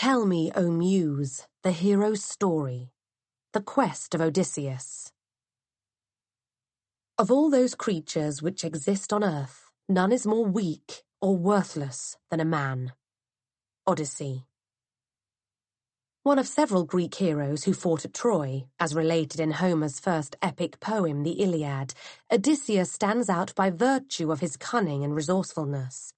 Tell me, O Muse, the hero's story, the quest of Odysseus. Of all those creatures which exist on earth, none is more weak or worthless than a man. Odyssey. One of several Greek heroes who fought at Troy, as related in Homer's first epic poem, the Iliad, Odysseus stands out by virtue of his cunning and resourcefulness.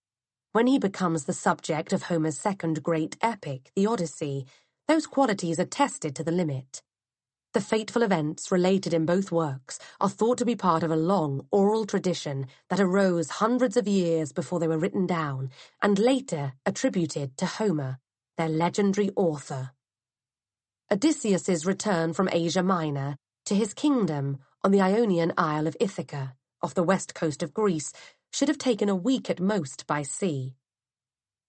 When he becomes the subject of Homer's second great epic, the Odyssey, those qualities are tested to the limit. The fateful events related in both works are thought to be part of a long oral tradition that arose hundreds of years before they were written down and later attributed to Homer, their legendary author. Odysseus's return from Asia Minor to his kingdom on the Ionian Isle of Ithaca, off the west coast of Greece, should have taken a week at most by sea.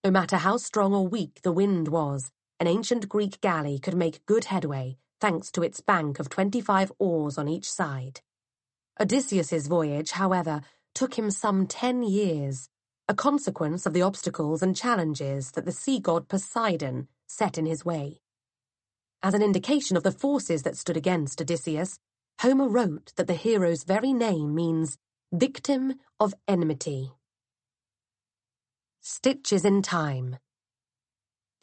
No matter how strong or weak the wind was, an ancient Greek galley could make good headway thanks to its bank of twenty-five oars on each side. Odysseus's voyage, however, took him some ten years, a consequence of the obstacles and challenges that the sea god Poseidon set in his way. As an indication of the forces that stood against Odysseus, Homer wrote that the hero's very name means Victim of Enmity Stitches in Time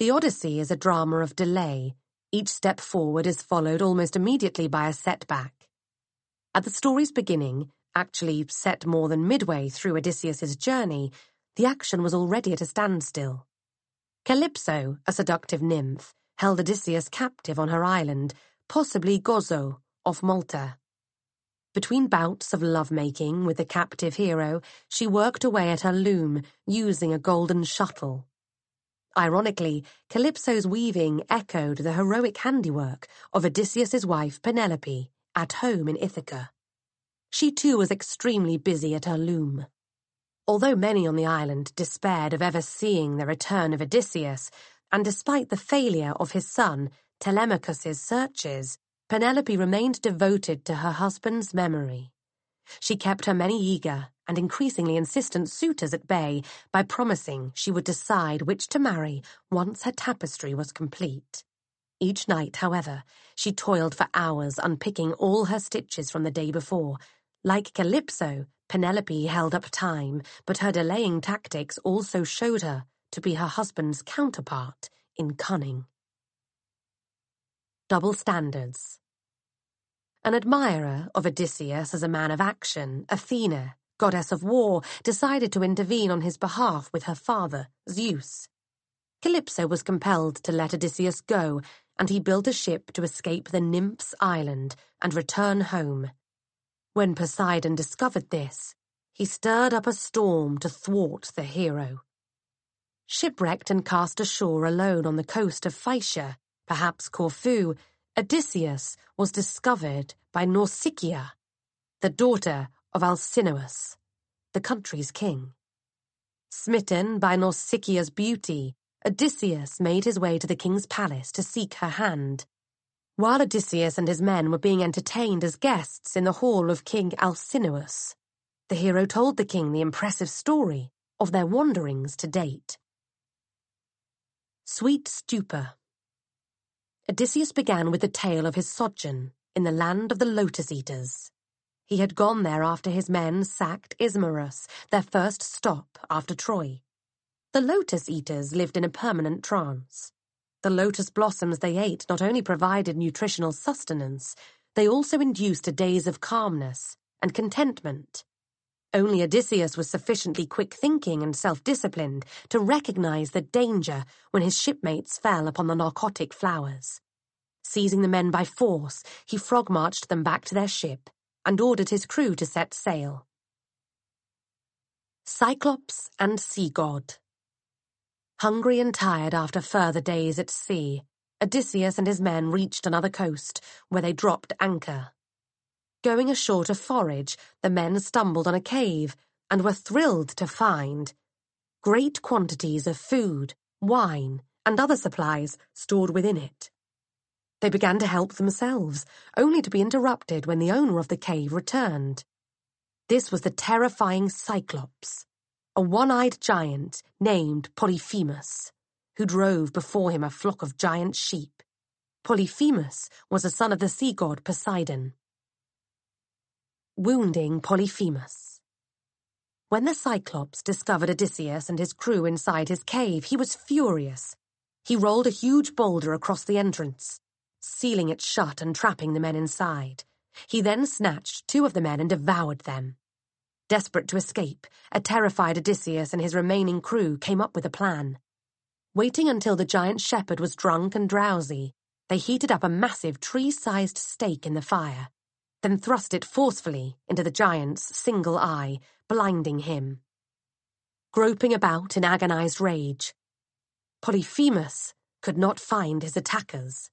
The Odyssey is a drama of delay. Each step forward is followed almost immediately by a setback. At the story's beginning, actually set more than midway through Odysseus's journey, the action was already at a standstill. Calypso, a seductive nymph, held Odysseus captive on her island, possibly Gozo, of Malta. Between bouts of lovemaking with the captive hero, she worked away at her loom, using a golden shuttle. Ironically, Calypso's weaving echoed the heroic handiwork of Odysseus's wife Penelope at home in Ithaca. She too was extremely busy at her loom. Although many on the island despaired of ever seeing the return of Odysseus, and despite the failure of his son Telemachus's searches, Penelope remained devoted to her husband's memory. She kept her many eager and increasingly insistent suitors at bay by promising she would decide which to marry once her tapestry was complete. Each night, however, she toiled for hours unpicking all her stitches from the day before. Like Calypso, Penelope held up time, but her delaying tactics also showed her to be her husband's counterpart in cunning double standards. An admirer of Odysseus as a man of action, Athena, goddess of war, decided to intervene on his behalf with her father, Zeus. Calypso was compelled to let Odysseus go, and he built a ship to escape the nymph's island and return home. When Poseidon discovered this, he stirred up a storm to thwart the hero. Shipwrecked and cast ashore alone on the coast of Phaeacia, perhaps Corfu, Odysseus was discovered by Nausicaa, the daughter of Alcinous, the country's king. Smitten by Nausicaa's beauty, Odysseus made his way to the king's palace to seek her hand. While Odysseus and his men were being entertained as guests in the hall of King Alcinous, the hero told the king the impressive story of their wanderings to date. Sweet stupor Odysseus began with the tale of his sojourn in the land of the Lotus Eaters. He had gone there after his men sacked Ismarus, their first stop after Troy. The Lotus Eaters lived in a permanent trance. The lotus blossoms they ate not only provided nutritional sustenance, they also induced a daze of calmness and contentment. Only Odysseus was sufficiently quick-thinking and self-disciplined to recognize the danger when his shipmates fell upon the narcotic flowers. Seizing the men by force, he frog-marched them back to their ship and ordered his crew to set sail. Cyclops and Sea God Hungry and tired after further days at sea, Odysseus and his men reached another coast, where they dropped anchor. Going ashore to forage, the men stumbled on a cave and were thrilled to find great quantities of food, wine, and other supplies stored within it. They began to help themselves, only to be interrupted when the owner of the cave returned. This was the terrifying Cyclops, a one-eyed giant named Polyphemus, who drove before him a flock of giant sheep. Polyphemus was a son of the sea god Poseidon wounding Polyphemus. When the Cyclops discovered Odysseus and his crew inside his cave, he was furious. He rolled a huge boulder across the entrance, sealing it shut and trapping the men inside. He then snatched two of the men and devoured them. Desperate to escape, a terrified Odysseus and his remaining crew came up with a plan. Waiting until the giant shepherd was drunk and drowsy, they heated up a massive tree sized stake in the fire then thrust it forcefully into the giant's single eye, blinding him. Groping about in agonized rage, Polyphemus could not find his attackers.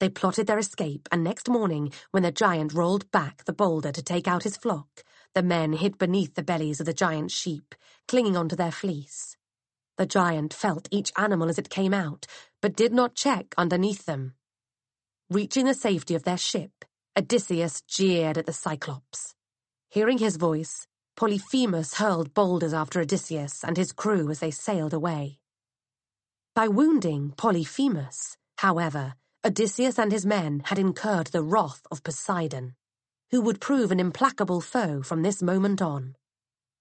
They plotted their escape, and next morning, when the giant rolled back the boulder to take out his flock, the men hid beneath the bellies of the giant sheep, clinging onto their fleece. The giant felt each animal as it came out, but did not check underneath them. Reaching the safety of their ship, Odysseus jeered at the Cyclops. Hearing his voice, Polyphemus hurled boulders after Odysseus and his crew as they sailed away. By wounding Polyphemus, however, Odysseus and his men had incurred the wrath of Poseidon, who would prove an implacable foe from this moment on.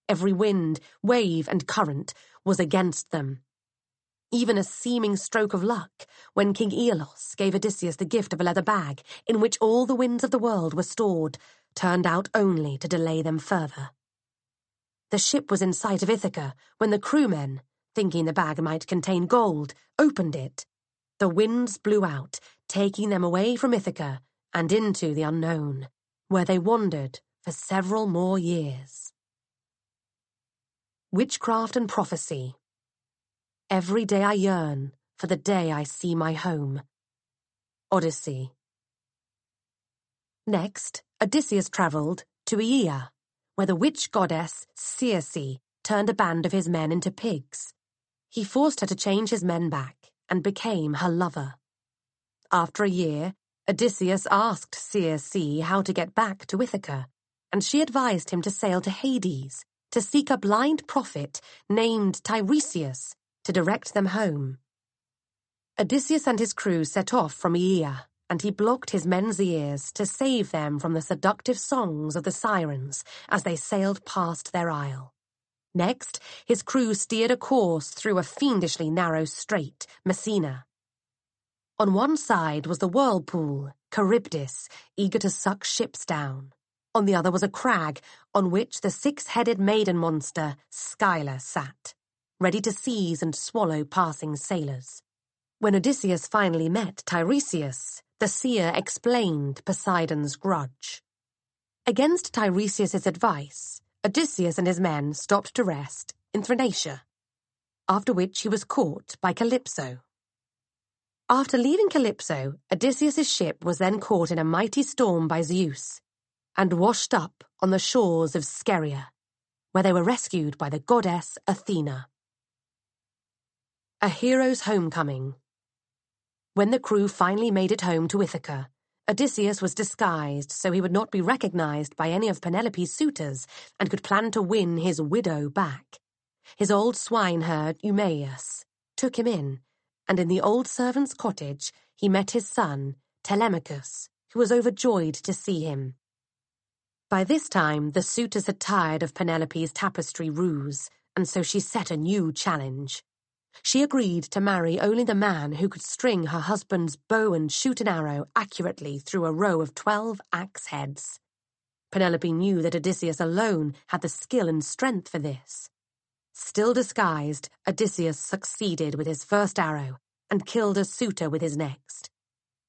Every wind, wave, and current was against them, even a seeming stroke of luck when King Aeolus gave Odysseus the gift of a leather bag in which all the winds of the world were stored, turned out only to delay them further. The ship was in sight of Ithaca when the crewmen, thinking the bag might contain gold, opened it. The winds blew out, taking them away from Ithaca and into the unknown, where they wandered for several more years. Witchcraft and Prophecy Every day I yearn for the day I see my home. Odyssey Next, Odysseus travelled to Aea, where the witch goddess Circe turned a band of his men into pigs. He forced her to change his men back and became her lover. After a year, Odysseus asked Circe how to get back to Ithaca, and she advised him to sail to Hades to seek a blind prophet named Tiresias to direct them home. Odysseus and his crew set off from Aea, and he blocked his men's ears to save them from the seductive songs of the sirens as they sailed past their isle. Next, his crew steered a course through a fiendishly narrow strait, Messina. On one side was the whirlpool, Charybdis, eager to suck ships down. On the other was a crag on which the six-headed maiden monster, Scylla, sat ready to seize and swallow passing sailors. When Odysseus finally met Tiresias, the seer explained Poseidon's grudge. Against Tiresias's advice, Odysseus and his men stopped to rest in Thrinacia, after which he was caught by Calypso. After leaving Calypso, Odysseus's ship was then caught in a mighty storm by Zeus and washed up on the shores of Scheria, where they were rescued by the goddess Athena. A Hero's Homecoming When the crew finally made it home to Ithaca, Odysseus was disguised so he would not be recognized by any of Penelope's suitors and could plan to win his widow back. His old swineherd, Eumaeus, took him in, and in the old servant's cottage he met his son, Telemachus, who was overjoyed to see him. By this time, the suitors had tired of Penelope's tapestry ruse, and so she set a new challenge. She agreed to marry only the man who could string her husband's bow and shoot an arrow accurately through a row of twelve axe heads. Penelope knew that Odysseus alone had the skill and strength for this. Still disguised, Odysseus succeeded with his first arrow and killed a suitor with his next.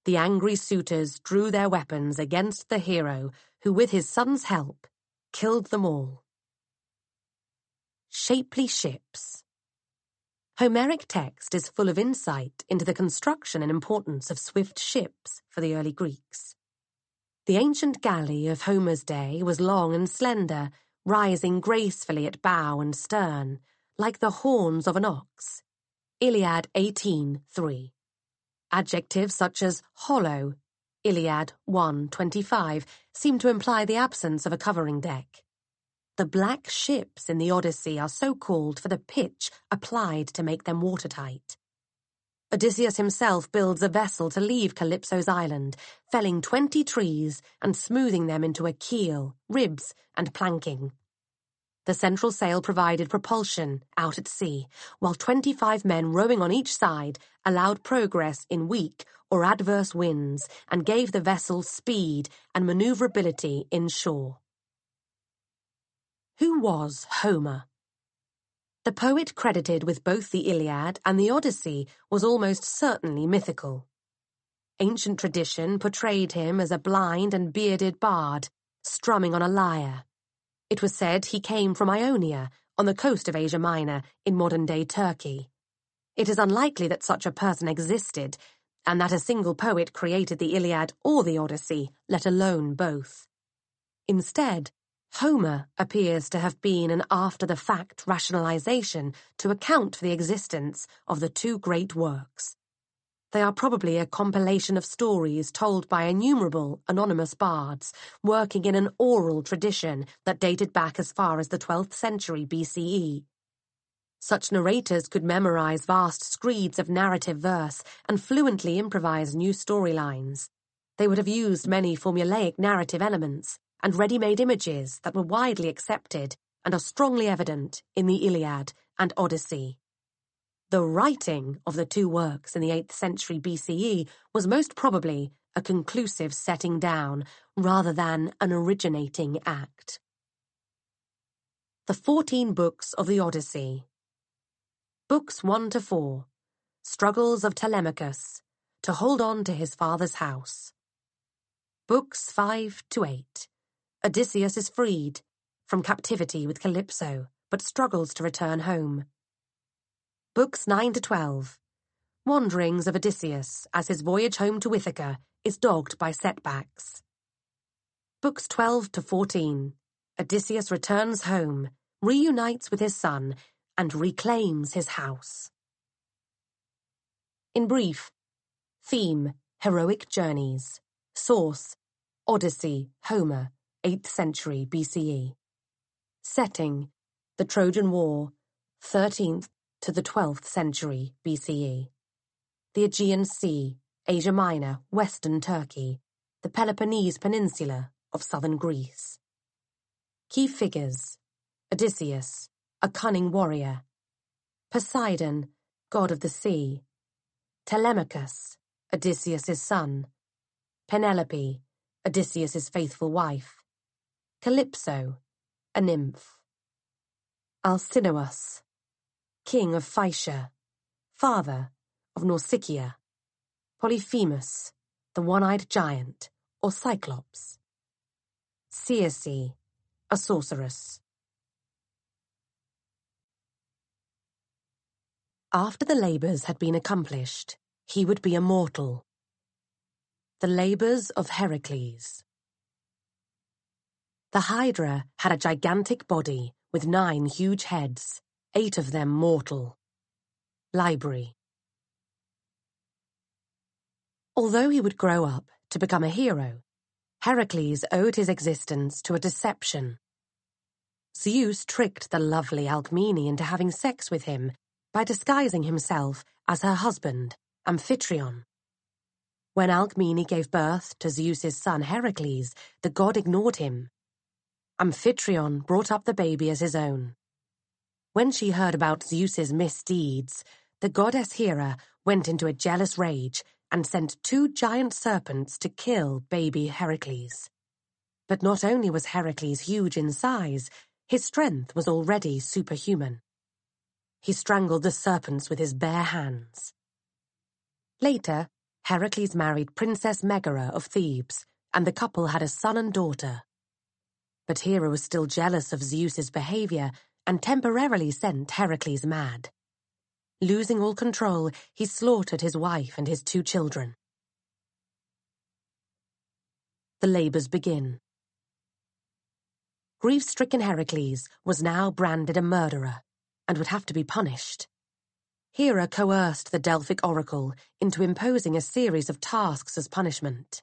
The angry suitors drew their weapons against the hero, who with his son's help, killed them all. Shapely Ships Homeric text is full of insight into the construction and importance of swift ships for the early Greeks. The ancient galley of Homer's day was long and slender, rising gracefully at bow and stern, like the horns of an ox. Iliad 18.3 Adjectives such as hollow, Iliad 1.25, seem to imply the absence of a covering deck. The black ships in the Odyssey are so called for the pitch applied to make them watertight. Odysseus himself builds a vessel to leave Calypso's island, felling 20 trees and smoothing them into a keel, ribs and planking. The central sail provided propulsion out at sea, while 25 men rowing on each side allowed progress in weak or adverse winds and gave the vessel speed and maneuverability inshore. Who was Homer? The poet credited with both the Iliad and the Odyssey was almost certainly mythical. Ancient tradition portrayed him as a blind and bearded bard, strumming on a lyre. It was said he came from Ionia, on the coast of Asia Minor, in modern day Turkey. It is unlikely that such a person existed, and that a single poet created the Iliad or the Odyssey, let alone both. Instead, Homer appears to have been an after the fact rationalization to account for the existence of the two great works. They are probably a compilation of stories told by innumerable anonymous bards working in an oral tradition that dated back as far as the 12th century BCE. Such narrators could memorize vast screeds of narrative verse and fluently improvise new storylines. They would have used many formulaic narrative elements and ready-made images that were widely accepted and are strongly evident in the Iliad and Odyssey. The writing of the two works in the 8th century BCE was most probably a conclusive setting down rather than an originating act. The 14 Books of the Odyssey Books 1 to 4 Struggles of Telemachus to hold on to his father's house Books 5 to eight. Odysseus is freed from captivity with Calypso, but struggles to return home. Books 9 to 12. Wanderings of Odysseus as his voyage home to Ithaca is dogged by setbacks. Books 12 to 14. Odysseus returns home, reunites with his son, and reclaims his house. In brief, theme, heroic journeys. Source, Odyssey, Homer. 8th century BCE. Setting, the Trojan War, 13th to the 12th century BCE. The Aegean Sea, Asia Minor, western Turkey, the Peloponnese Peninsula of southern Greece. Key figures, Odysseus, a cunning warrior. Poseidon, god of the sea. Telemachus, Odysseus's son. Penelope, Odysseus's faithful wife. Calypso, a nymph. Alcinous, king of Phaeacia, father of Nausicaa. Polyphemus, the one-eyed giant, or Cyclops. Circe, a sorceress. After the labours had been accomplished, he would be immortal. The labours of Heracles. The Hydra had a gigantic body with nine huge heads, eight of them mortal. Library. Although he would grow up to become a hero, Heracles owed his existence to a deception. Zeus tricked the lovely Alcmene into having sex with him by disguising himself as her husband, Amphitryon. When Alcmene gave birth to Zeus's son Heracles, the god ignored him Amphitryon brought up the baby as his own. When she heard about Zeus's misdeeds, the goddess Hera went into a jealous rage and sent two giant serpents to kill baby Heracles. But not only was Heracles huge in size, his strength was already superhuman. He strangled the serpents with his bare hands. Later, Heracles married Princess Megara of Thebes, and the couple had a son and daughter. But Hera was still jealous of Zeus's behaviour, and temporarily sent Heracles mad. Losing all control, he slaughtered his wife and his two children. The labors begin. Grief-stricken Heracles was now branded a murderer and would have to be punished. Hera coerced the Delphic oracle into imposing a series of tasks as punishment.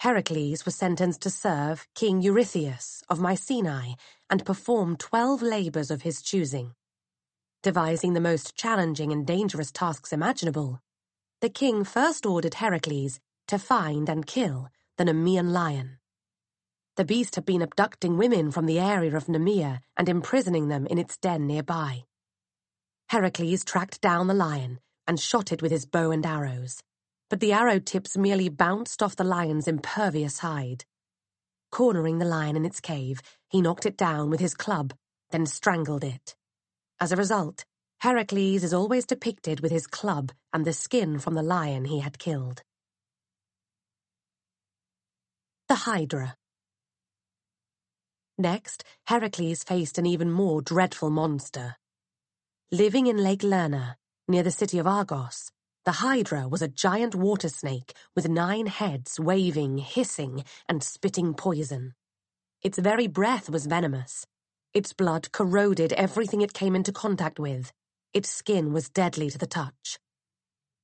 Heracles was sentenced to serve King Eurystheus of Mycenae and perform 12 labors of his choosing. Devising the most challenging and dangerous tasks imaginable, the king first ordered Heracles to find and kill the Nemean lion. The beast had been abducting women from the area of Nemea and imprisoning them in its den nearby. Heracles tracked down the lion and shot it with his bow and arrows but the arrow tips merely bounced off the lion's impervious hide. Cornering the lion in its cave, he knocked it down with his club, then strangled it. As a result, Heracles is always depicted with his club and the skin from the lion he had killed. The Hydra. Next, Heracles faced an even more dreadful monster. Living in Lake Lerna, near the city of Argos, the Hydra was a giant water snake with nine heads waving, hissing, and spitting poison. Its very breath was venomous. Its blood corroded everything it came into contact with. Its skin was deadly to the touch.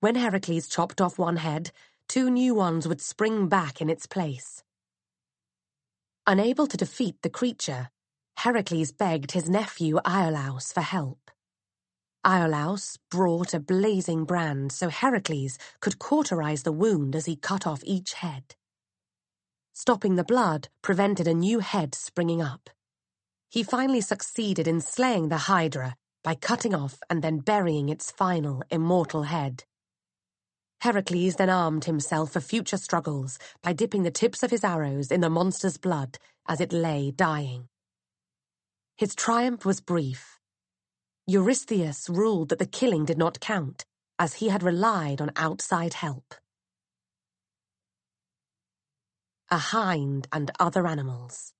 When Heracles chopped off one head, two new ones would spring back in its place. Unable to defeat the creature, Heracles begged his nephew Iolaus for help. Iolaus brought a blazing brand so Heracles could cauterize the wound as he cut off each head. Stopping the blood prevented a new head springing up. He finally succeeded in slaying the Hydra by cutting off and then burying its final immortal head. Heracles then armed himself for future struggles by dipping the tips of his arrows in the monster's blood as it lay dying. His triumph was brief. Eurystheus ruled that the killing did not count, as he had relied on outside help. A hind and other animals.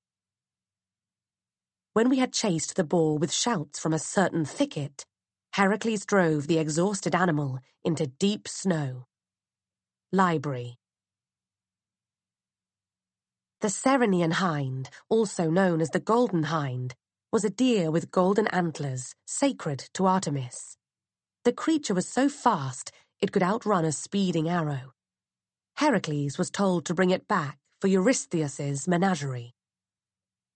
When we had chased the boar with shouts from a certain thicket, Heracles drove the exhausted animal into deep snow. Library. The Ceryneian hind, also known as the golden hind, was a deer with golden antlers, sacred to Artemis. The creature was so fast it could outrun a speeding arrow. Heracles was told to bring it back for Eurystheus's menagerie.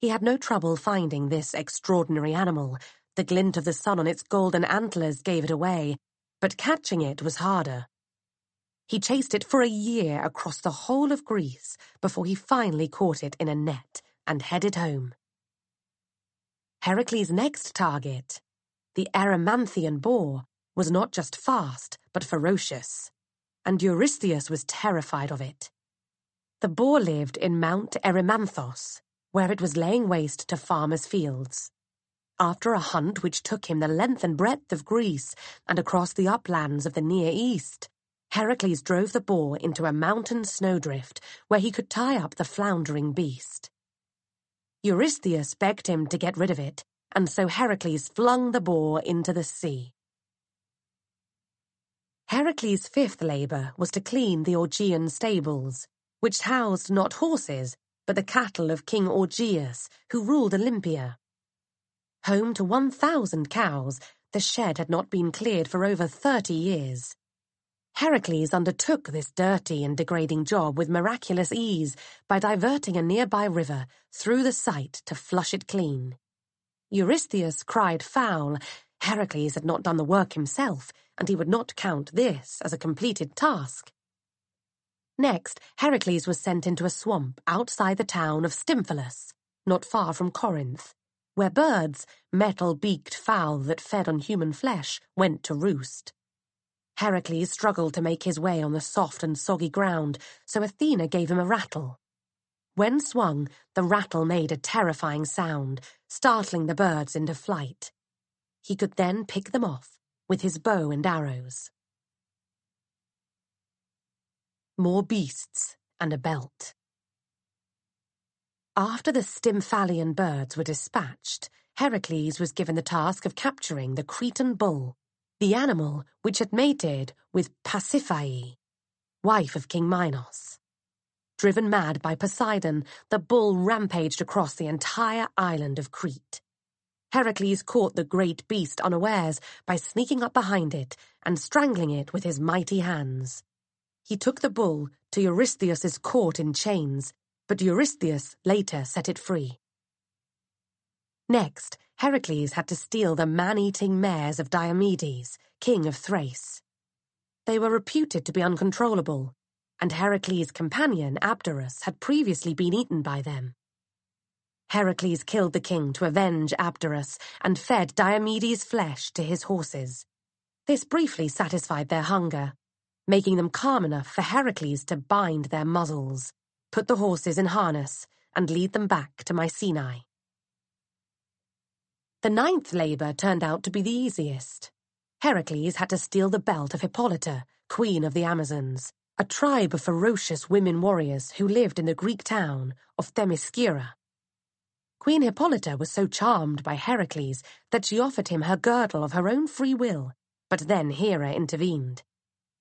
He had no trouble finding this extraordinary animal. The glint of the sun on its golden antlers gave it away, but catching it was harder. He chased it for a year across the whole of Greece before he finally caught it in a net and headed home. Heracles' next target, the Erymanthian boar, was not just fast, but ferocious, and Eurystheus was terrified of it. The boar lived in Mount Erymanthos, where it was laying waste to farmers' fields. After a hunt which took him the length and breadth of Greece and across the uplands of the Near East, Heracles drove the boar into a mountain snowdrift where he could tie up the floundering beast. Eurystheus begged him to get rid of it, and so Heracles flung the boar into the sea. Heracles' fifth labor was to clean the Augean stables, which housed not horses, but the cattle of King Augeas, who ruled Olympia. Home to 1,000 cows, the shed had not been cleared for over 30 years. Heracles undertook this dirty and degrading job with miraculous ease by diverting a nearby river through the site to flush it clean. Eurystheus cried foul. Heracles had not done the work himself, and he would not count this as a completed task. Next, Heracles was sent into a swamp outside the town of Stymphalus, not far from Corinth, where birds, metal beaked fowl that fed on human flesh, went to roost. Heracles struggled to make his way on the soft and soggy ground, so Athena gave him a rattle. When swung, the rattle made a terrifying sound, startling the birds into flight. He could then pick them off with his bow and arrows. More Beasts and a Belt After the Stymphalian birds were dispatched, Heracles was given the task of capturing the Cretan bull, the animal which had mated with Pasiphae, wife of King Minos. Driven mad by Poseidon, the bull rampaged across the entire island of Crete. Heracles caught the great beast unawares by sneaking up behind it and strangling it with his mighty hands. He took the bull to Eurystheus's court in chains, but Eurystheus later set it free. Next, Heracles had to steal the man-eating mares of Diomedes, king of Thrace. They were reputed to be uncontrollable, and Heracles' companion, Abderus, had previously been eaten by them. Heracles killed the king to avenge Abderus and fed Diomedes' flesh to his horses. This briefly satisfied their hunger, making them calm enough for Heracles to bind their muzzles, put the horses in harness, and lead them back to Mycenae. The ninth labor turned out to be the easiest. Heracles had to steal the belt of Hippolyta, queen of the Amazons, a tribe of ferocious women warriors who lived in the Greek town of Themyscira. Queen Hippolyta was so charmed by Heracles that she offered him her girdle of her own free will, but then Hera intervened.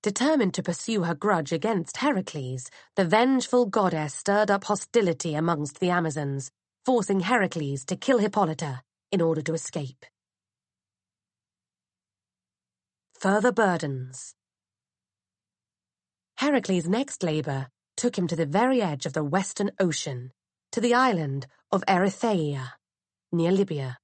Determined to pursue her grudge against Heracles, the vengeful goddess stirred up hostility amongst the Amazons, forcing Heracles to kill Hippolyta in order to escape. Further burdens. Heracles' next labor took him to the very edge of the Western Ocean, to the island of Erytheia, near Libya.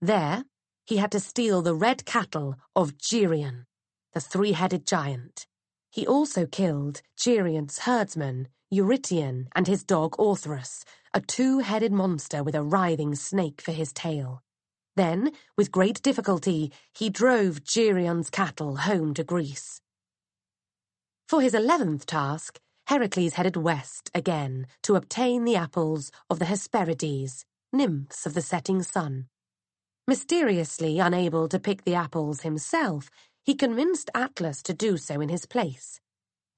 There, he had to steal the red cattle of Geryon, the three-headed giant. He also killed Geryon's herdsman, Eurytion and his dog Orthrus, a two-headed monster with a writhing snake for his tail. Then, with great difficulty, he drove Geryon's cattle home to Greece. For his eleventh task, Heracles headed west again to obtain the apples of the Hesperides, nymphs of the setting sun. Mysteriously unable to pick the apples himself, he convinced Atlas to do so in his place.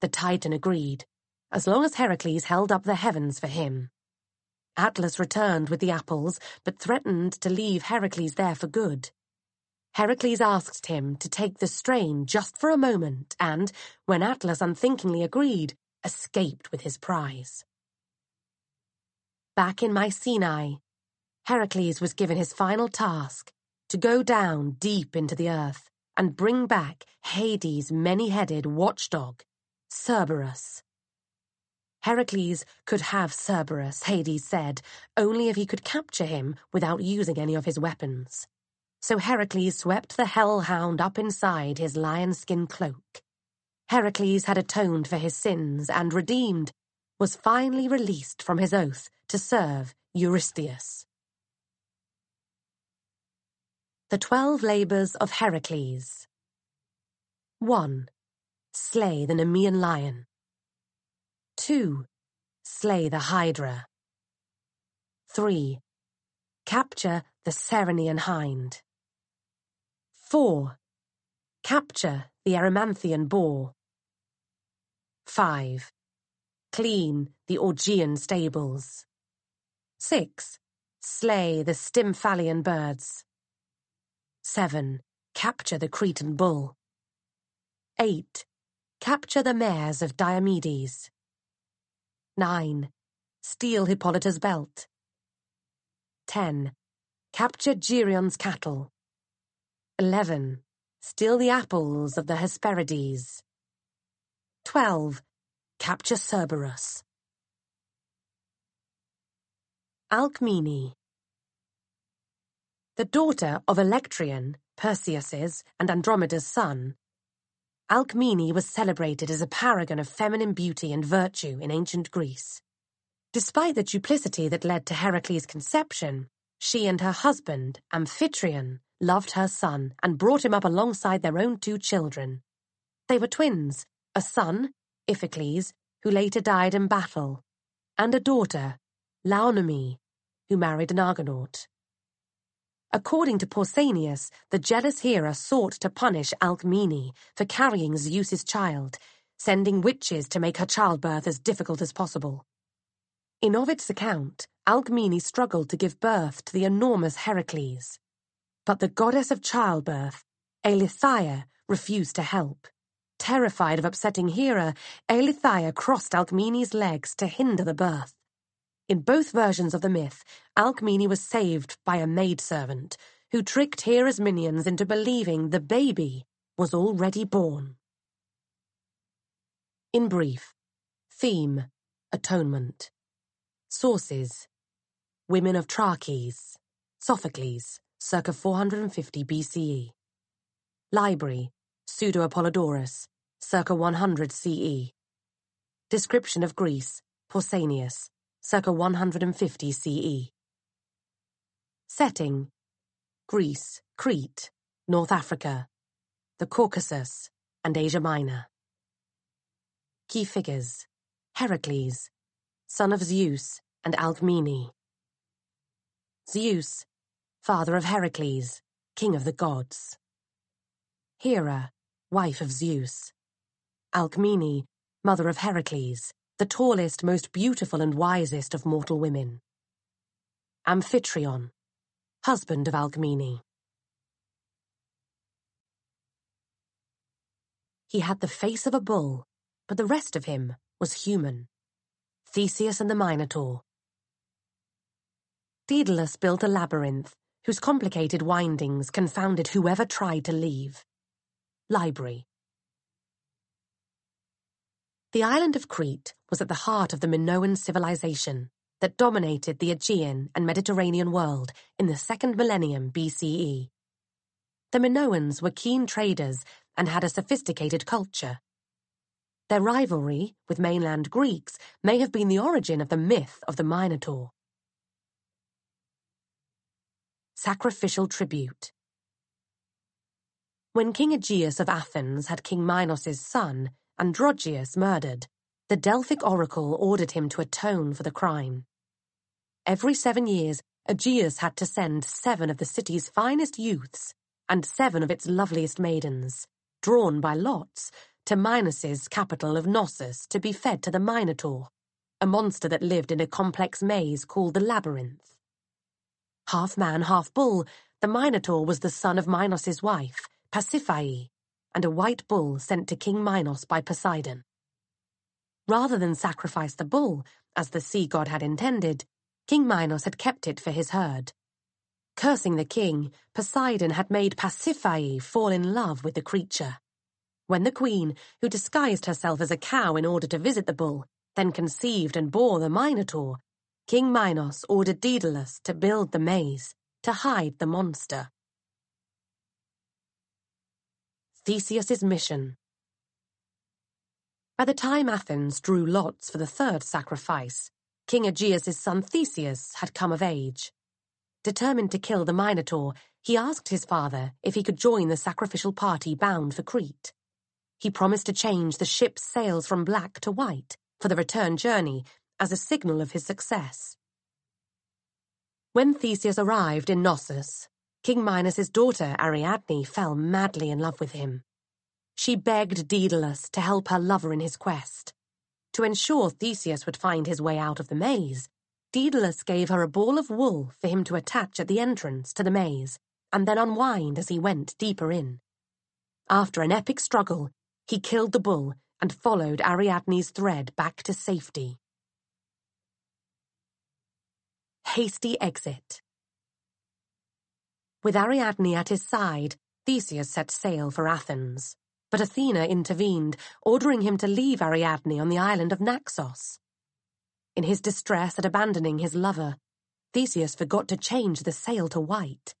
The Titan agreed, as long as Heracles held up the heavens for him. Atlas returned with the apples, but threatened to leave Heracles there for good. Heracles asked him to take the strain just for a moment and, when Atlas unthinkingly agreed, escaped with his prize. Back in Mycenae, Heracles was given his final task, to go down deep into the earth and bring back Hades' many-headed watchdog, Cerberus. Heracles could have Cerberus, Hades said, only if he could capture him without using any of his weapons. So Heracles swept the hellhound up inside his lion skin cloak. Heracles had atoned for his sins and redeemed, was finally released from his oath to serve Eurystheus. The Twelve Labours of Heracles 1. Slay the Nemean Lion. 2. Slay the Hydra 3. Capture the Ceryneian Hind 4. Capture the Erymanthian Boar 5. Clean the Augean stables 6. Slay the Stymphalian birds 7. Capture the Cretan bull 8. Capture the mares of Diomedes Nine. Steal Hippolyta's belt. Ten. Capture Geryon's cattle. Eleven. Steal the apples of the Hesperides. Twelve. Capture Cerberus. Alcmene. The daughter of Electryon, Perseus's and Andromeda's son, Alcmena was celebrated as a paragon of feminine beauty and virtue in ancient Greece. Despite the duplicity that led to Heracles' conception, she and her husband, Amphitryon, loved her son and brought him up alongside their own two children. They were twins, a son, Iphicles, who later died in battle, and a daughter, Laonome, who married an Argonaut. According to Pausanias, the jealous Hera sought to punish Alcmene for carrying Zeus's child, sending witches to make her childbirth as difficult as possible. In Ovid's account, Alcmene struggled to give birth to the enormous Heracles. But the goddess of childbirth, Eileithyia, refused to help. Terrified of upsetting Hera, Eileithyia crossed Alcmene's legs to hinder the birth. In both versions of the myth, Alcmene was saved by a maidservant who tricked Hera's minions into believing the baby was already born. In brief, theme, atonement. Sources, women of Trachis, Sophocles, circa 450 BCE. Library, Pseudo-Apollodorus, circa 100 CE. Description of Greece, Pausanias, circa 150 CE. Setting Greece, Crete, North Africa, the Caucasus, and Asia Minor. Key figures Heracles, son of Zeus and Alcmene. Zeus, father of Heracles, king of the gods. Hera, wife of Zeus. Alcmene, mother of Heracles, the tallest, most beautiful and wisest of mortal women. Amphitryon, husband of Alcmene. He had the face of a bull, but the rest of him was human. Theseus and the Minotaur. Daedalus built a labyrinth, whose complicated windings confounded whoever tried to leave. Library, the island of Crete was at the heart of the Minoan civilization that dominated the Aegean and Mediterranean world in the second millennium BCE. The Minoans were keen traders and had a sophisticated culture. Their rivalry with mainland Greeks may have been the origin of the myth of the Minotaur. Sacrificial Tribute When King Aegeus of Athens had King Minos's son, Androgeus murdered, the Delphic oracle ordered him to atone for the crime. Every seven years, Aegeus had to send seven of the city's finest youths and seven of its loveliest maidens, drawn by lots, to Minos's capital of Knossos to be fed to the Minotaur, a monster that lived in a complex maze called the Labyrinth. Half man, half bull, the Minotaur was the son of Minos's wife, Pasiphae, and a white bull sent to King Minos by Poseidon. Rather than sacrifice the bull, as the sea god had intended, King Minos had kept it for his herd. Cursing the king, Poseidon had made Pasiphae fall in love with the creature. When the queen, who disguised herself as a cow in order to visit the bull, then conceived and bore the Minotaur, King Minos ordered Daedalus to build the maze to hide the monster. Theseus's mission. By the time Athens drew lots for the third sacrifice, King Aegeus's son Theseus had come of age. Determined to kill the Minotaur, he asked his father if he could join the sacrificial party bound for Crete. He promised to change the ship's sails from black to white for the return journey as a signal of his success. When Theseus arrived in Knossos, King Minos's daughter, Ariadne, fell madly in love with him. She begged Daedalus to help her lover in his quest. To ensure Theseus would find his way out of the maze, Daedalus gave her a ball of wool for him to attach at the entrance to the maze and then unwind as he went deeper in. After an epic struggle, he killed the bull and followed Ariadne's thread back to safety. Hasty Exit with Ariadne at his side, Theseus set sail for Athens. But Athena intervened, ordering him to leave Ariadne on the island of Naxos. In his distress at abandoning his lover, Theseus forgot to change the sail to white.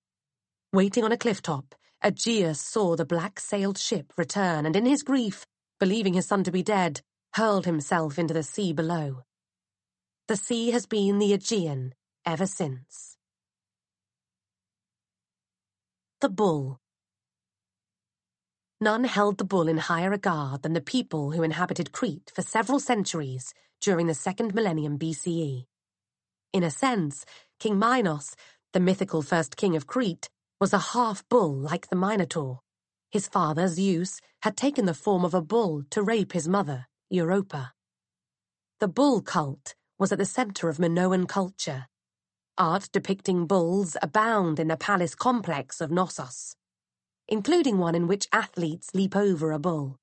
Waiting on a cliff top, Aegeus saw the black-sailed ship return and in his grief, believing his son to be dead, hurled himself into the sea below. The sea has been the Aegean ever since the bull. None held the bull in higher regard than the people who inhabited Crete for several centuries during the second millennium BCE. In a sense, King Minos, the mythical first king of Crete, was a half-bull like the Minotaur. His father, Zeus, had taken the form of a bull to rape his mother, Europa. The bull cult was at the center of Minoan culture, Art depicting bulls abound in the palace complex of Knossos, including one in which athletes leap over a bull.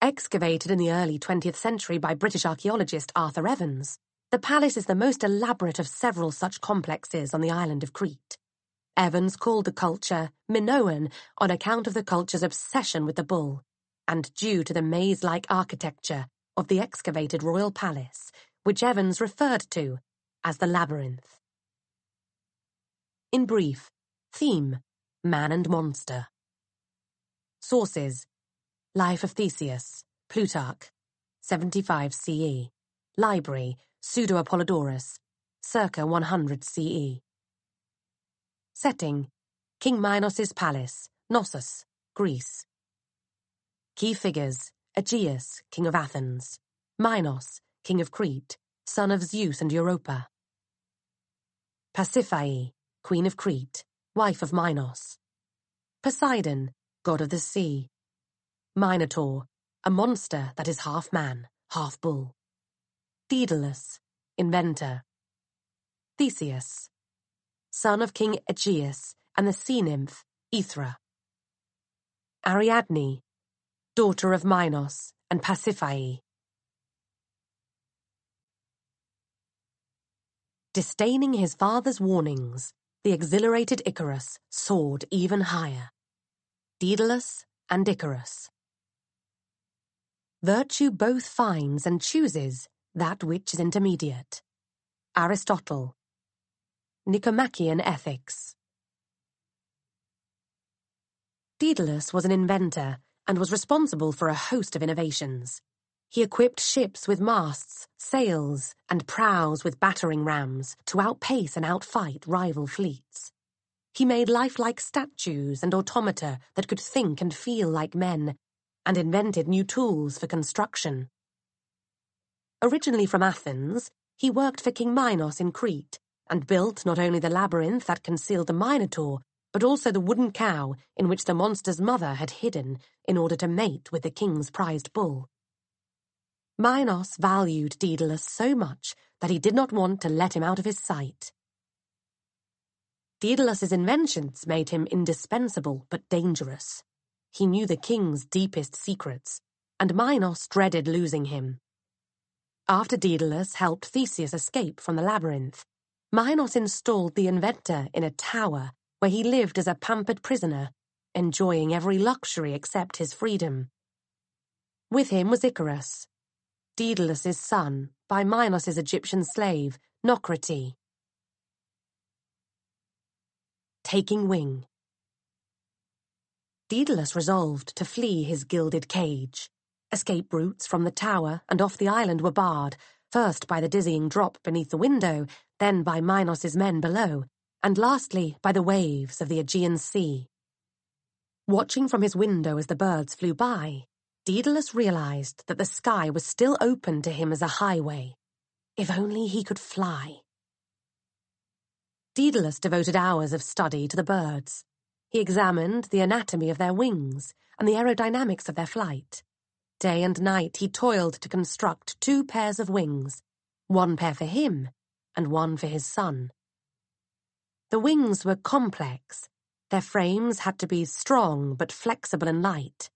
Excavated in the early 20th century by British archaeologist Arthur Evans, the palace is the most elaborate of several such complexes on the island of Crete. Evans called the culture Minoan on account of the culture's obsession with the bull, and due to the maze-like architecture of the excavated royal palace, which Evans referred to as the labyrinth. In brief, theme, man and monster. Sources Life of Theseus, Plutarch, 75 CE Library, Pseudo-Apollodorus, circa 100 CE Setting King Minos's Palace, Knossos, Greece. Key figures Aegeus, King of Athens. Minos, King of Crete, son of Zeus and Europa. Pasiphae, Queen of Crete, wife of Minos. Poseidon, god of the sea. Minotaur, a monster that is half man, half bull. Daedalus, inventor. Theseus, son of King Aegeus and the sea nymph, Aethra. Ariadne, daughter of Minos and Pasiphae. Disdaining his father's warnings, the exhilarated Icarus soared even higher. Daedalus and Icarus. Virtue both finds and chooses that which is intermediate. Aristotle. Nicomachean Ethics. Daedalus was an inventor and was responsible for a host of innovations. He equipped ships with masts, sails, and prows with battering rams to outpace and outfight rival fleets. He made lifelike statues and automata that could think and feel like men, and invented new tools for construction. Originally from Athens, he worked for King Minos in Crete and built not only the labyrinth that concealed the Minotaur, but also the wooden cow in which the monster's mother had hidden in order to mate with the king's prized bull. Minos valued Daedalus so much that he did not want to let him out of his sight. Daedalus's inventions made him indispensable but dangerous. He knew the king's deepest secrets, and Minos dreaded losing him. After Daedalus helped Theseus escape from the labyrinth, Minos installed the inventor in a tower where he lived as a pampered prisoner, enjoying every luxury except his freedom. With him was Icarus, Daedalus's son, by Minos's Egyptian slave, Naucrate. Taking Wing Daedalus resolved to flee his gilded cage. Escape routes from the tower and off the island were barred, first by the dizzying drop beneath the window, then by Minos's men below, and lastly by the waves of the Aegean Sea. Watching from his window as the birds flew by, Daedalus realized that the sky was still open to him as a highway. If only he could fly. Daedalus devoted hours of study to the birds. He examined the anatomy of their wings and the aerodynamics of their flight. Day and night he toiled to construct two pairs of wings, one pair for him and one for his son. The wings were complex. Their frames had to be strong but flexible and light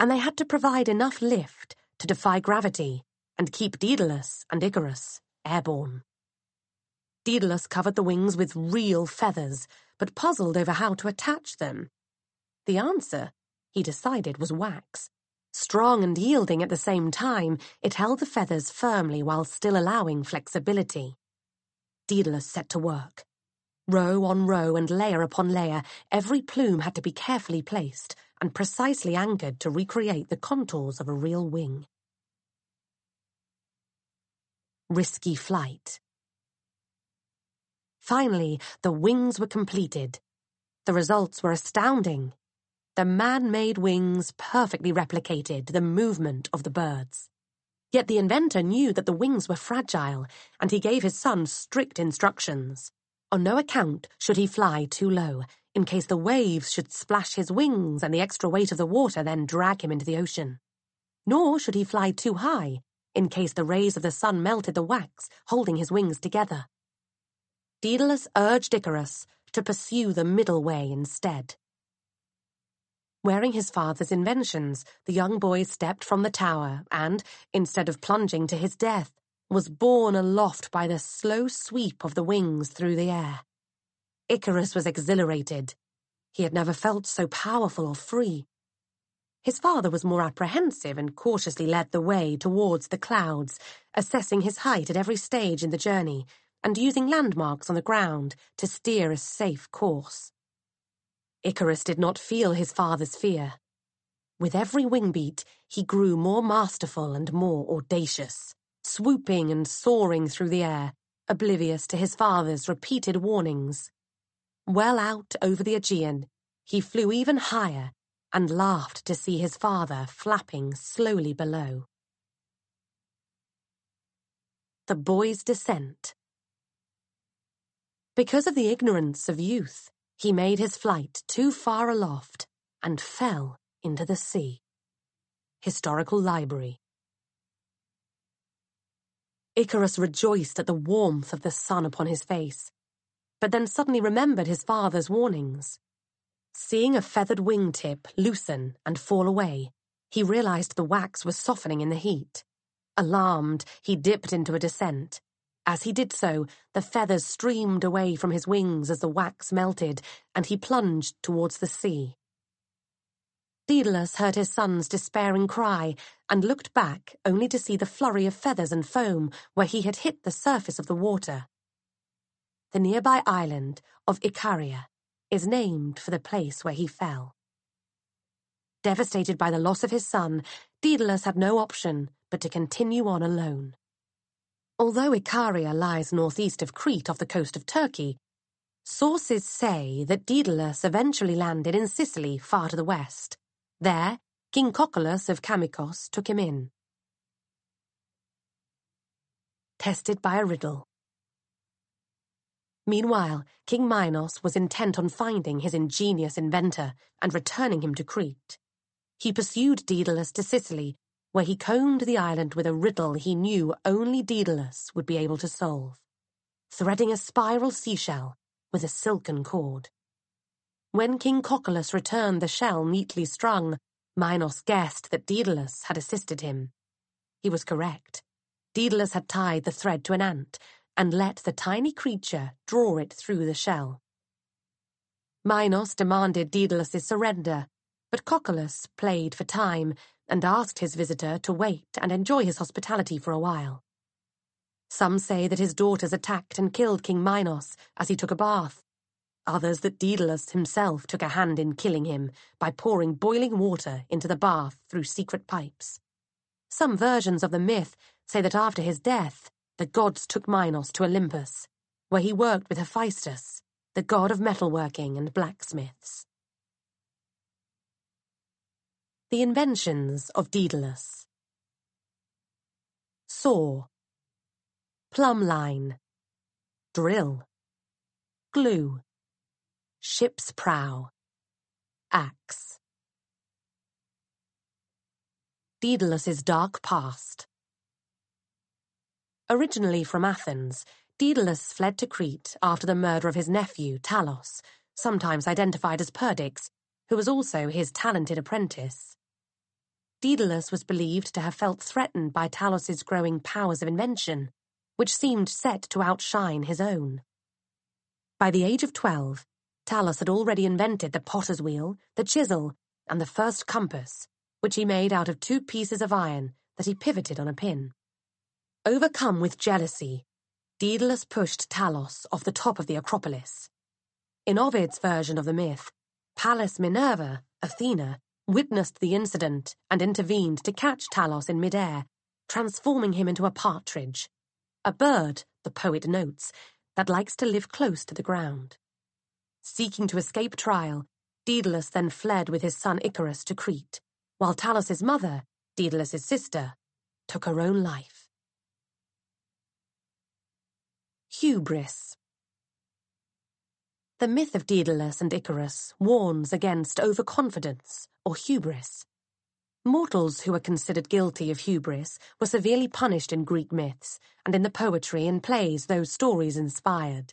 and they had to provide enough lift to defy gravity and keep Daedalus and Icarus airborne. Daedalus covered the wings with real feathers, but puzzled over how to attach them. The answer, he decided, was wax. Strong and yielding at the same time, it held the feathers firmly while still allowing flexibility. Daedalus set to work. Row on row and layer upon layer, every plume had to be carefully placed, and precisely anchored to recreate the contours of a real wing. Risky flight. Finally, the wings were completed. The results were astounding. The man made wings perfectly replicated the movement of the birds. Yet the inventor knew that the wings were fragile, and he gave his son strict instructions. On no account should he fly too low, in case the waves should splash his wings and the extra weight of the water then drag him into the ocean. Nor should he fly too high, in case the rays of the sun melted the wax, holding his wings together. Daedalus urged Icarus to pursue the middle way instead. Wearing his father's inventions, the young boy stepped from the tower and, instead of plunging to his death, was borne aloft by the slow sweep of the wings through the air. Icarus was exhilarated. He had never felt so powerful or free. His father was more apprehensive and cautiously led the way towards the clouds, assessing his height at every stage in the journey and using landmarks on the ground to steer a safe course. Icarus did not feel his father's fear. With every wing beat, he grew more masterful and more audacious, swooping and soaring through the air, oblivious to his father's repeated warnings well out over the Aegean, he flew even higher and laughed to see his father flapping slowly below. The Boy's Descent Because of the ignorance of youth, he made his flight too far aloft and fell into the sea. Historical Library Icarus rejoiced at the warmth of the sun upon his face but then suddenly remembered his father's warnings. Seeing a feathered wing tip loosen and fall away, he realized the wax was softening in the heat. Alarmed, he dipped into a descent. As he did so, the feathers streamed away from his wings as the wax melted, and he plunged towards the sea. Daedalus heard his son's despairing cry and looked back only to see the flurry of feathers and foam where he had hit the surface of the water the nearby island of Icaria, is named for the place where he fell. Devastated by the loss of his son, Daedalus had no option but to continue on alone. Although Icaria lies northeast of Crete off the coast of Turkey, sources say that Daedalus eventually landed in Sicily far to the west. There, King Cocalus of Camicus took him in. Tested by a riddle. Meanwhile, King Minos was intent on finding his ingenious inventor and returning him to Crete. He pursued Daedalus to Sicily, where he combed the island with a riddle he knew only Daedalus would be able to solve, threading a spiral seashell with a silken cord. When King Cocalus returned the shell neatly strung, Minos guessed that Daedalus had assisted him. He was correct. Daedalus had tied the thread to an ant, and let the tiny creature draw it through the shell. Minos demanded Daedalus' surrender, but Cocalus played for time and asked his visitor to wait and enjoy his hospitality for a while. Some say that his daughters attacked and killed King Minos as he took a bath, others that Daedalus himself took a hand in killing him by pouring boiling water into the bath through secret pipes. Some versions of the myth say that after his death, the gods took Minos to Olympus, where he worked with Hephaestus, the god of metalworking and blacksmiths. The Inventions of Daedalus. Saw. Plumb Line. Drill. Glue. Ship's Prow. Axe. Daedalus' Dark Past. Originally from Athens, Daedalus fled to Crete after the murder of his nephew, Talos, sometimes identified as Perdix, who was also his talented apprentice. Daedalus was believed to have felt threatened by Talos's growing powers of invention, which seemed set to outshine his own. By the age of twelve, Talos had already invented the potter's wheel, the chisel, and the first compass, which he made out of two pieces of iron that he pivoted on a pin. Overcome with jealousy, Daedalus pushed Talos off the top of the Acropolis. In Ovid's version of the myth, Pallas Minerva, Athena, witnessed the incident and intervened to catch Talos in midair, transforming him into a partridge, a bird, the poet notes, that likes to live close to the ground. Seeking to escape trial, Daedalus then fled with his son Icarus to Crete, while Talos's mother, Daedalus's sister, took her own life. Hubris The myth of Daedalus and Icarus warns against overconfidence or hubris. Mortals who were considered guilty of hubris were severely punished in Greek myths and in the poetry and plays those stories inspired.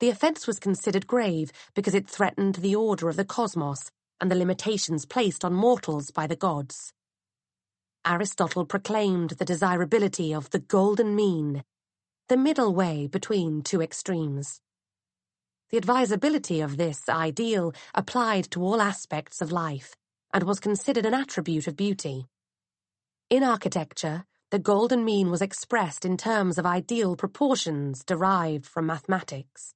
The offence was considered grave because it threatened the order of the cosmos and the limitations placed on mortals by the gods. Aristotle proclaimed the desirability of the golden mean the middle way between two extremes. The advisability of this ideal applied to all aspects of life and was considered an attribute of beauty. In architecture, the golden mean was expressed in terms of ideal proportions derived from mathematics.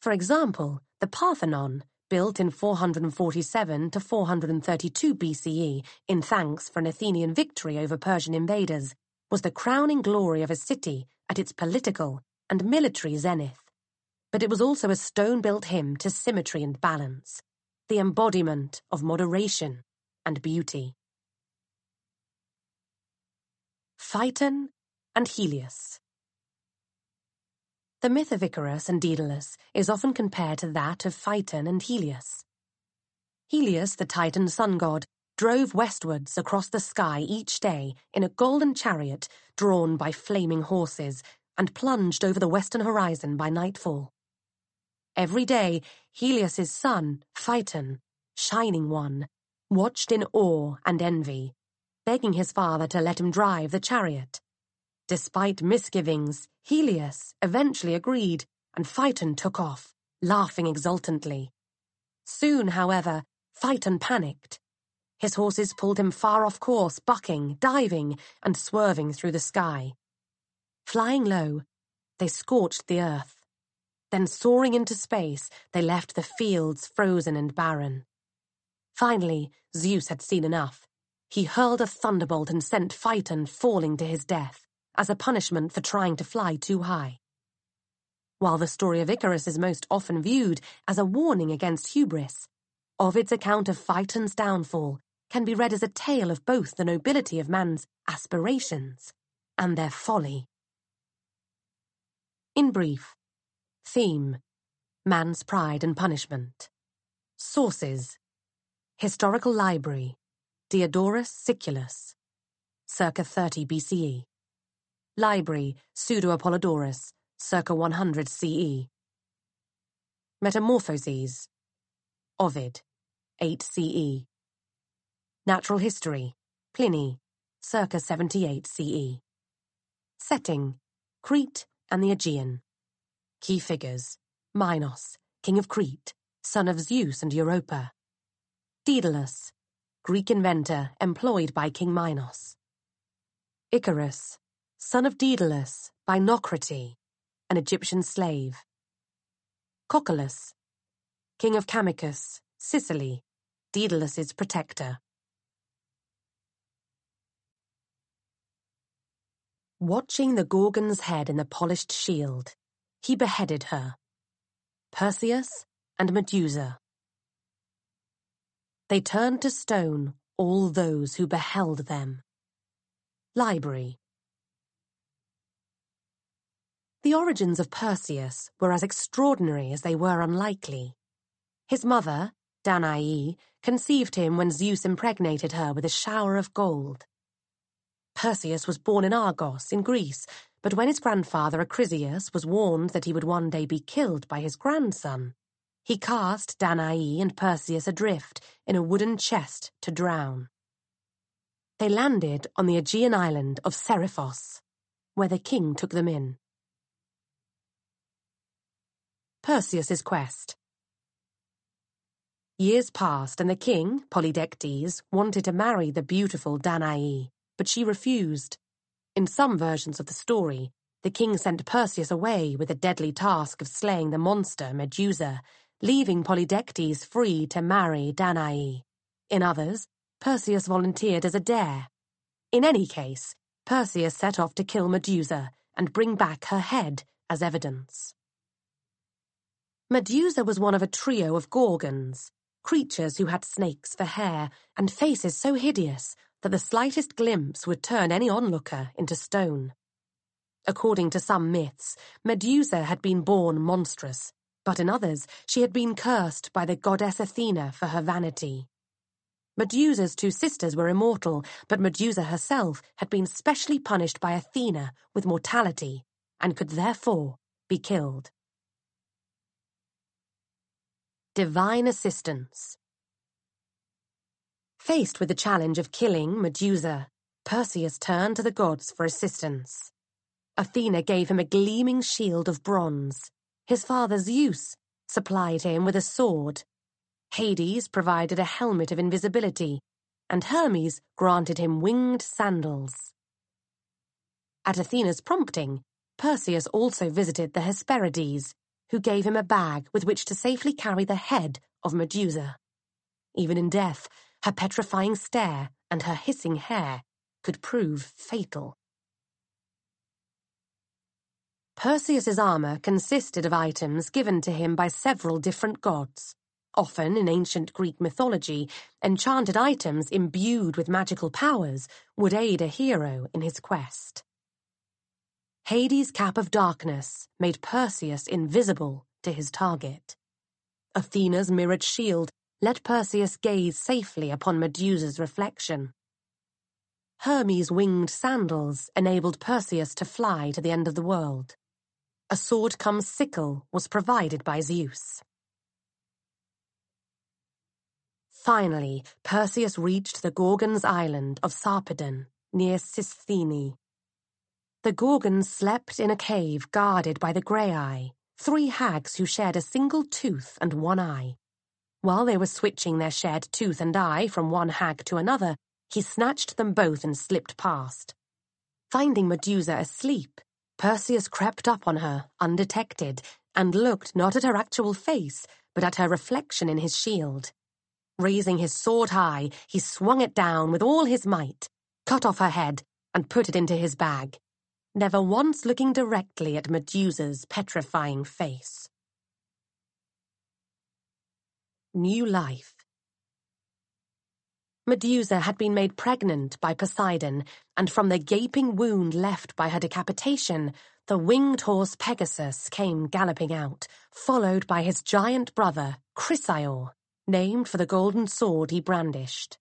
For example, the Parthenon, built in 447 to 432 BCE in thanks for an Athenian victory over Persian invaders, was the crowning glory of a city at its political and military zenith. But it was also a stone built hymn to symmetry and balance, the embodiment of moderation and beauty. Phaeton and Helios. The myth of Icarus and Daedalus is often compared to that of Phaeton and Helios. Helios, the Titan sun god, drove westwards across the sky each day in a golden chariot drawn by flaming horses and plunged over the western horizon by nightfall. Every day, Helios's son, Phaeton, Shining One, watched in awe and envy, begging his father to let him drive the chariot. Despite misgivings, Helios eventually agreed, and Phaeton took off, laughing exultantly. Soon, however, Phaeton panicked. His horses pulled him far off course, bucking, diving, and swerving through the sky. Flying low, they scorched the earth. Then soaring into space, they left the fields frozen and barren. Finally, Zeus had seen enough. He hurled a thunderbolt and sent Phaeton falling to his death, as a punishment for trying to fly too high. While the story of Icarus is most often viewed as a warning against hubris, Ovid's account of Phaeton's downfall can be read as a tale of both the nobility of man's aspirations and their folly. In brief, theme man's pride and punishment. Sources Historical Library, Diodorus Siculus, circa 30 BCE. Library, Pseudo Apollodorus, circa 100 CE. Metamorphoses, Ovid, 8 CE. Natural History, Pliny, circa 78 CE. Setting, Crete and the Aegean. Key figures, Minos, king of Crete, son of Zeus and Europa. Daedalus, Greek inventor employed by King Minos. Icarus, son of Daedalus, by Naucrate, an Egyptian slave. Cocalus, king of Camicus, Sicily, Daedalus's protector. Watching the Gorgon's head in the polished shield, he beheaded her, Perseus and Medusa. They turned to stone all those who beheld them. Library The origins of Perseus were as extraordinary as they were unlikely. His mother, Danae, conceived him when Zeus impregnated her with a shower of gold. Perseus was born in Argos, in Greece, but when his grandfather Acrisius was warned that he would one day be killed by his grandson, he cast Danae and Perseus adrift in a wooden chest to drown. They landed on the Aegean island of Seriphos, where the king took them in. Perseus's quest. Years passed, and the king, Polydectes, wanted to marry the beautiful Danae but she refused. In some versions of the story, the king sent Perseus away with a deadly task of slaying the monster Medusa, leaving Polydectes free to marry Danae. In others, Perseus volunteered as a dare. In any case, Perseus set off to kill Medusa and bring back her head as evidence. Medusa was one of a trio of Gorgons, creatures who had snakes for hair and faces so hideous that the slightest glimpse would turn any onlooker into stone. According to some myths, Medusa had been born monstrous, but in others she had been cursed by the goddess Athena for her vanity. Medusa's two sisters were immortal, but Medusa herself had been specially punished by Athena with mortality and could therefore be killed. Divine Assistance Faced with the challenge of killing Medusa, Perseus turned to the gods for assistance. Athena gave him a gleaming shield of bronze. His father Zeus supplied him with a sword. Hades provided a helmet of invisibility, and Hermes granted him winged sandals. At Athena's prompting, Perseus also visited the Hesperides, who gave him a bag with which to safely carry the head of Medusa. Even in death, her petrifying stare and her hissing hair could prove fatal. Perseus's armor consisted of items given to him by several different gods. Often in ancient Greek mythology, enchanted items imbued with magical powers would aid a hero in his quest. Hades' cap of darkness made Perseus invisible to his target. Athena's mirrored shield let Perseus gaze safely upon Medusa's reflection. Hermes' winged sandals enabled Perseus to fly to the end of the world. A sword-come-sickle was provided by Zeus. Finally, Perseus reached the Gorgon's island of Sarpedon, near Cisthene. The Gorgons slept in a cave guarded by the Graeae, three hags who shared a single tooth and one eye. While they were switching their shared tooth and eye from one hag to another, he snatched them both and slipped past. Finding Medusa asleep, Perseus crept up on her, undetected, and looked not at her actual face, but at her reflection in his shield. Raising his sword high, he swung it down with all his might, cut off her head, and put it into his bag, never once looking directly at Medusa's petrifying face new life. Medusa had been made pregnant by Poseidon, and from the gaping wound left by her decapitation, the winged horse Pegasus came galloping out, followed by his giant brother, Chrysaor, named for the golden sword he brandished.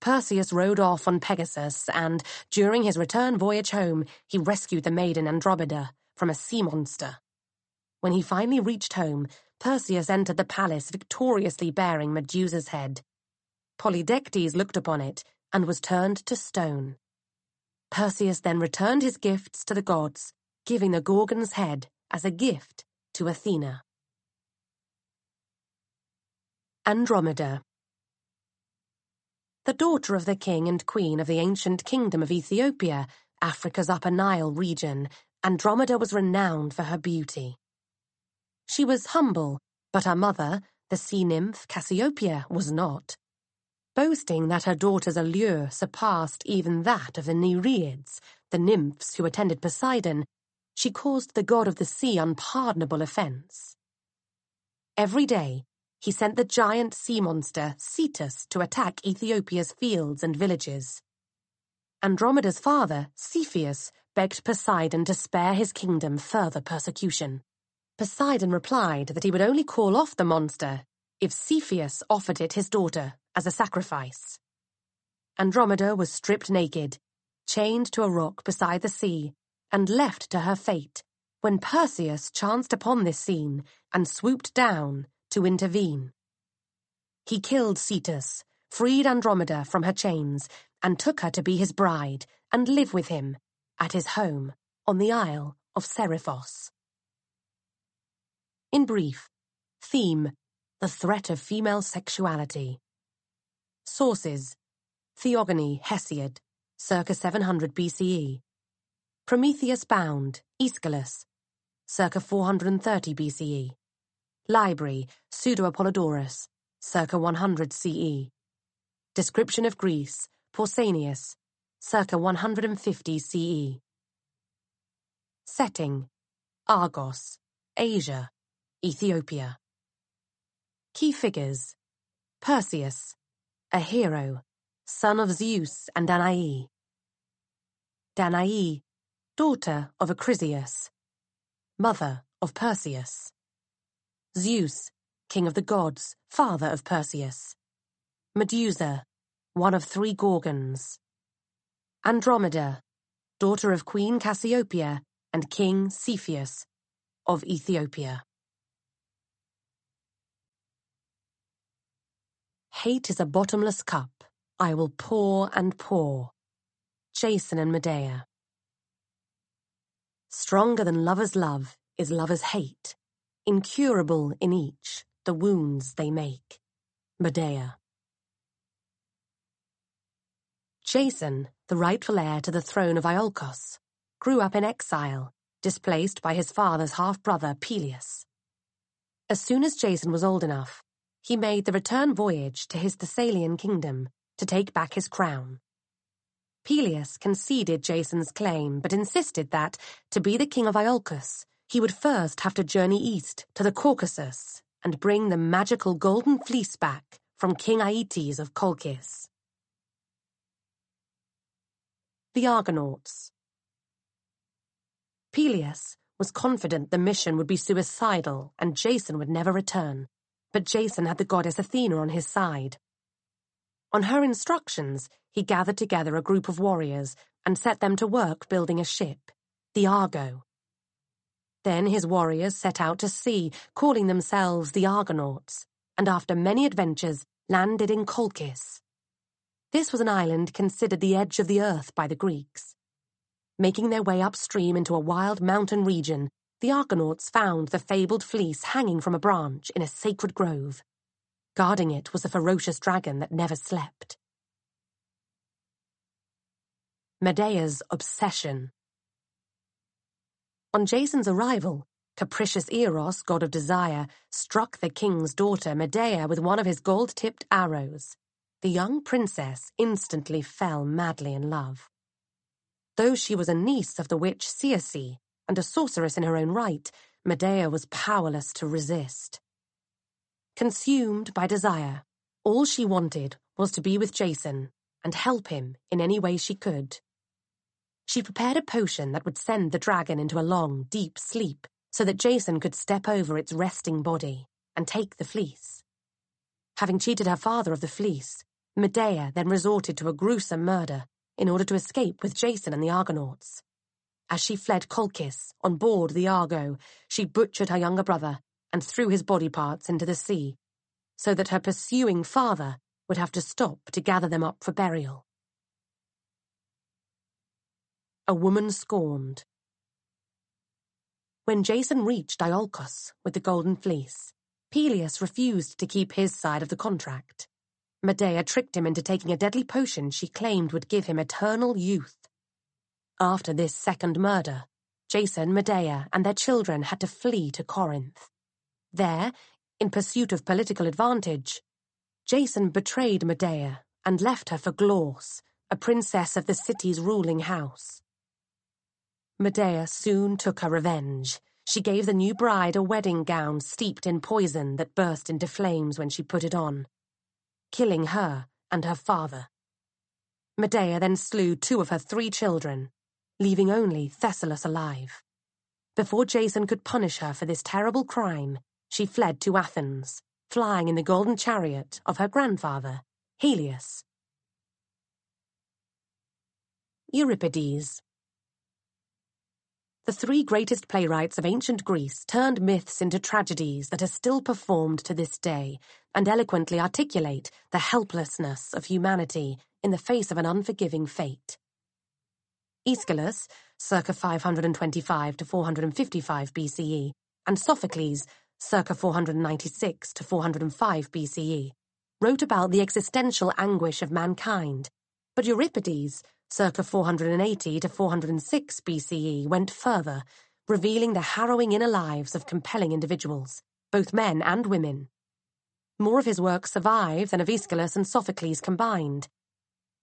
Perseus rode off on Pegasus, and during his return voyage home, he rescued the maiden Andromeda from a sea monster. When he finally reached home, Perseus entered the palace victoriously bearing Medusa's head. Polydectes looked upon it and was turned to stone. Perseus then returned his gifts to the gods, giving the Gorgon's head as a gift to Athena. Andromeda The daughter of the king and queen of the ancient kingdom of Ethiopia, Africa's Upper Nile region, Andromeda was renowned for her beauty. She was humble, but her mother, the sea nymph Cassiopeia, was not. Boasting that her daughter's allure surpassed even that of the Nereids, the nymphs who attended Poseidon, she caused the god of the sea unpardonable offense. Every day, he sent the giant sea monster Cetus to attack Ethiopia's fields and villages. Andromeda's father, Cepheus, begged Poseidon to spare his kingdom further persecution. Poseidon replied that he would only call off the monster if Cepheus offered it his daughter as a sacrifice. Andromeda was stripped naked, chained to a rock beside the sea, and left to her fate when Perseus chanced upon this scene and swooped down to intervene. He killed Cetus, freed Andromeda from her chains, and took her to be his bride and live with him at his home on the Isle of Seriphos. In brief, theme, the threat of female sexuality. Sources, Theogony, Hesiod, circa 700 BCE. Prometheus Bound, Aeschylus, circa 430 BCE. Library, Pseudo-Apollodorus, circa 100 CE. Description of Greece, Pausanias, circa 150 CE. Setting, Argos, Asia. Ethiopia. Key figures Perseus, a hero, son of Zeus and Danae. Danae, daughter of Acrisius, mother of Perseus. Zeus, king of the gods, father of Perseus. Medusa, one of three Gorgons. Andromeda, daughter of Queen Cassiopeia and King Cepheus of Ethiopia. Hate is a bottomless cup. I will pour and pour. Jason and Medea. Stronger than lover's love is lover's hate. Incurable in each, the wounds they make. Medea. Jason, the rightful heir to the throne of Iolcos, grew up in exile, displaced by his father's half-brother, Pelias. As soon as Jason was old enough, he made the return voyage to his Thessalian kingdom to take back his crown. Pelias conceded Jason's claim but insisted that, to be the king of Iolcus, he would first have to journey east to the Caucasus and bring the magical golden fleece back from King Aeetes of Colchis. The Argonauts Pelias was confident the mission would be suicidal and Jason would never return but Jason had the goddess Athena on his side. On her instructions, he gathered together a group of warriors and set them to work building a ship, the Argo. Then his warriors set out to sea, calling themselves the Argonauts, and after many adventures, landed in Colchis. This was an island considered the edge of the earth by the Greeks. Making their way upstream into a wild mountain region, the Argonauts found the fabled fleece hanging from a branch in a sacred grove. Guarding it was a ferocious dragon that never slept. Medea's Obsession On Jason's arrival, capricious Eros, god of desire, struck the king's daughter Medea with one of his gold-tipped arrows. The young princess instantly fell madly in love. Though she was a niece of the witch Circe, and a sorceress in her own right, Medea was powerless to resist. Consumed by desire, all she wanted was to be with Jason and help him in any way she could. She prepared a potion that would send the dragon into a long, deep sleep so that Jason could step over its resting body and take the fleece. Having cheated her father of the fleece, Medea then resorted to a gruesome murder in order to escape with Jason and the Argonauts. As she fled Colchis, on board the Argo, she butchered her younger brother and threw his body parts into the sea, so that her pursuing father would have to stop to gather them up for burial. A woman scorned. When Jason reached Iolcos with the Golden Fleece, Pelias refused to keep his side of the contract. Medea tricked him into taking a deadly potion she claimed would give him eternal youth. After this second murder, Jason, Medea, and their children had to flee to Corinth. There, in pursuit of political advantage, Jason betrayed Medea and left her for Glauce, a princess of the city's ruling house. Medea soon took her revenge. She gave the new bride a wedding gown steeped in poison that burst into flames when she put it on, killing her and her father. Medea then slew two of her three children leaving only Thessalus alive. Before Jason could punish her for this terrible crime, she fled to Athens, flying in the golden chariot of her grandfather, Helios. Euripides The three greatest playwrights of ancient Greece turned myths into tragedies that are still performed to this day and eloquently articulate the helplessness of humanity in the face of an unforgiving fate. Aeschylus, circa 525 to 455 BCE, and Sophocles, circa 496 to 405 BCE, wrote about the existential anguish of mankind. But Euripides, circa 480 to 406 BCE, went further, revealing the harrowing inner lives of compelling individuals, both men and women. More of his works survive than of Aeschylus and Sophocles combined.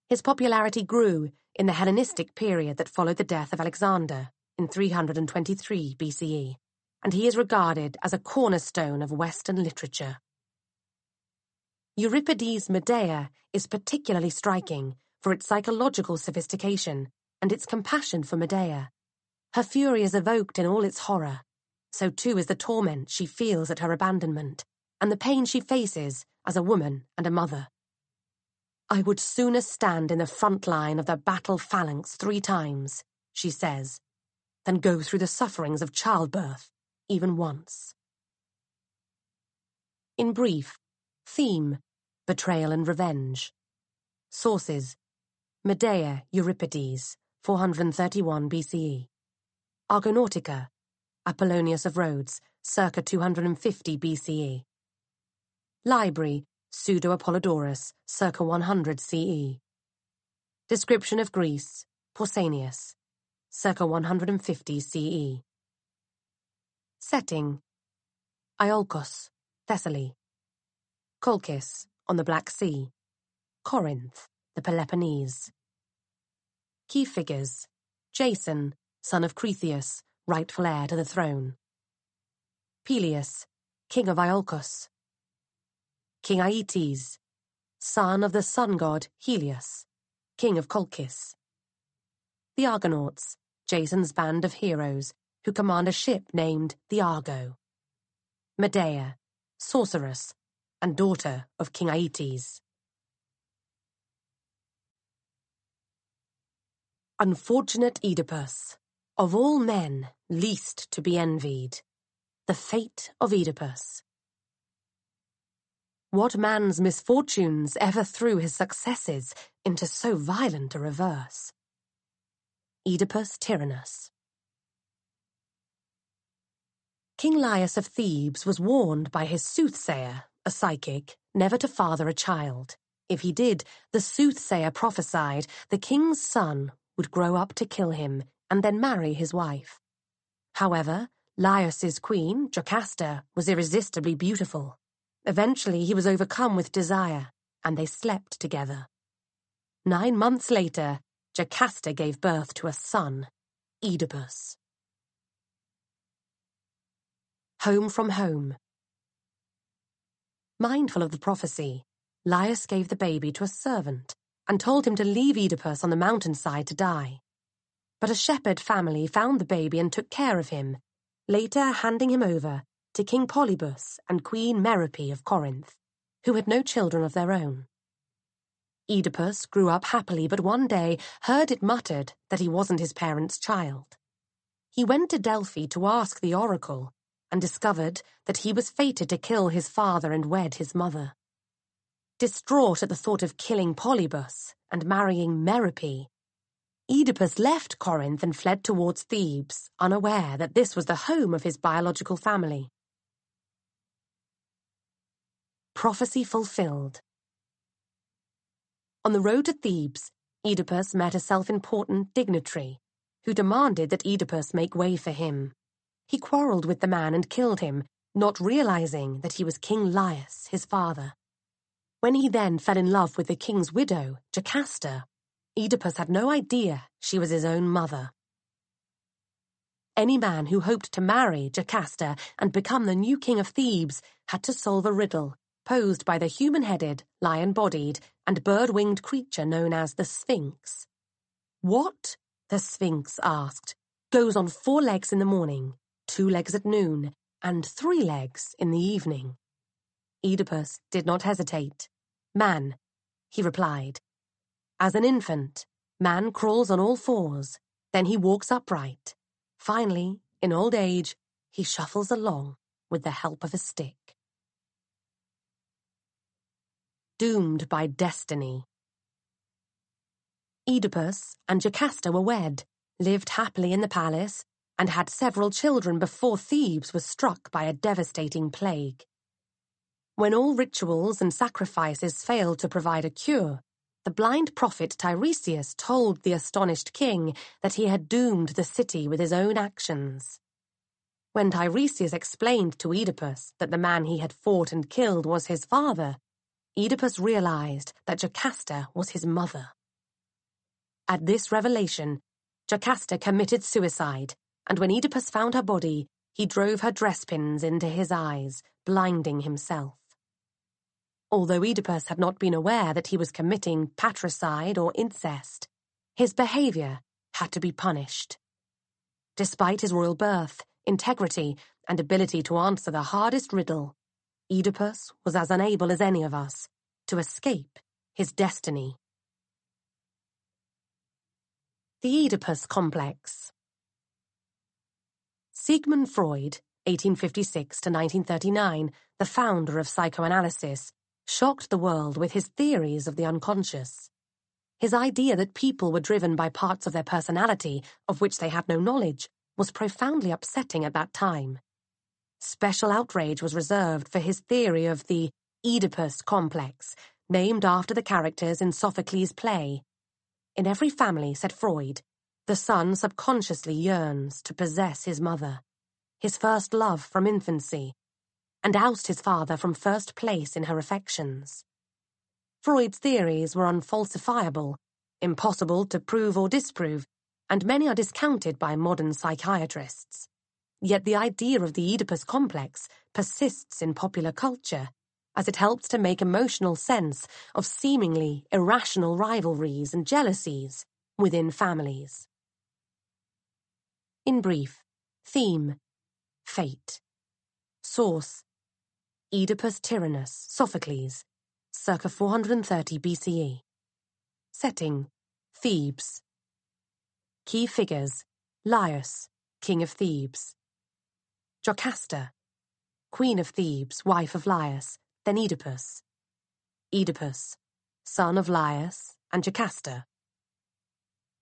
His popularity grew in the Hellenistic period that followed the death of Alexander in 323 BCE, and he is regarded as a cornerstone of Western literature. Euripides' Medea is particularly striking for its psychological sophistication and its compassion for Medea. Her fury is evoked in all its horror. So too is the torment she feels at her abandonment and the pain she faces as a woman and a mother. I would sooner stand in the front line of the battle phalanx three times, she says, than go through the sufferings of childbirth, even once. In brief, theme, betrayal and revenge. Sources, Medea, Euripides, 431 BCE. Argonautica, Apollonius of Rhodes, circa 250 BCE. Library, Pseudo-Apollodorus, circa 100 CE. Description of Greece, Pausanias, circa 150 CE. Setting Iolcos, Thessaly. Colchis, on the Black Sea. Corinth, the Peloponnese. Key figures Jason, son of Cretheus, rightful heir to the throne. Pelias, king of Iolcos. King Aeetes, son of the sun god Helios, king of Colchis. The Argonauts, Jason's band of heroes, who command a ship named the Argo. Medea, sorceress, and daughter of King Aeetes. Unfortunate Oedipus, of all men least to be envied, the fate of Oedipus. What man's misfortunes ever threw his successes into so violent a reverse? Oedipus Tyrannus King Laius of Thebes was warned by his soothsayer, a psychic, never to father a child. If he did, the soothsayer prophesied the king's son would grow up to kill him and then marry his wife. However, Laius's queen, Jocasta, was irresistibly beautiful. Eventually, he was overcome with desire, and they slept together. Nine months later, Jocasta gave birth to a son, Oedipus. Home from Home Mindful of the prophecy, Laius gave the baby to a servant and told him to leave Oedipus on the mountainside to die. But a shepherd family found the baby and took care of him, later handing him over King Polybus and Queen Merope of Corinth, who had no children of their own. Oedipus grew up happily, but one day heard it muttered that he wasn't his parents' child. He went to Delphi to ask the oracle and discovered that he was fated to kill his father and wed his mother. Distraught at the thought of killing Polybus and marrying Merope, Oedipus left Corinth and fled towards Thebes, unaware that this was the home of his biological family prophecy fulfilled. On the road to Thebes, Oedipus met a self-important dignitary, who demanded that Oedipus make way for him. He quarreled with the man and killed him, not realizing that he was King Laius, his father. When he then fell in love with the king's widow, Jocasta, Oedipus had no idea she was his own mother. Any man who hoped to marry Jocasta and become the new king of Thebes had to solve a riddle posed by the human headed, lion bodied, and bird winged creature known as the Sphinx. What? The Sphinx asked. Goes on four legs in the morning, two legs at noon, and three legs in the evening. Oedipus did not hesitate. Man, he replied. As an infant, man crawls on all fours, then he walks upright. Finally, in old age, he shuffles along with the help of a stick. Doomed by destiny. Oedipus and Jocasta were wed, lived happily in the palace and had several children before Thebes was struck by a devastating plague. When all rituals and sacrifices failed to provide a cure, the blind prophet Tiresias told the astonished king that he had doomed the city with his own actions. When Tiresias explained to Oedipus that the man he had fought and killed was his father, Oedipus realized that Jocasta was his mother. At this revelation, Jocasta committed suicide, and when Oedipus found her body, he drove her dress pins into his eyes, blinding himself. Although Oedipus had not been aware that he was committing patricide or incest, his behavior had to be punished. Despite his royal birth, integrity, and ability to answer the hardest riddle, Oedipus was as unable as any of us to escape his destiny. The Oedipus Complex Sigmund Freud, 1856 to 1939, the founder of psychoanalysis, shocked the world with his theories of the unconscious. His idea that people were driven by parts of their personality of which they had no knowledge was profoundly upsetting at that time special outrage was reserved for his theory of the Oedipus complex, named after the characters in Sophocles' play. In every family, said Freud, the son subconsciously yearns to possess his mother, his first love from infancy, and oust his father from first place in her affections. Freud's theories were unfalsifiable, impossible to prove or disprove, and many are discounted by modern psychiatrists yet the idea of the Oedipus complex persists in popular culture, as it helps to make emotional sense of seemingly irrational rivalries and jealousies within families. In brief, theme, fate. Source, Oedipus Tyrannus, Sophocles, circa 430 BCE. Setting, Thebes. Key figures, Laius, king of Thebes. Jocasta, Queen of Thebes, wife of Laius, then Oedipus. Oedipus, son of Laius and Jocasta.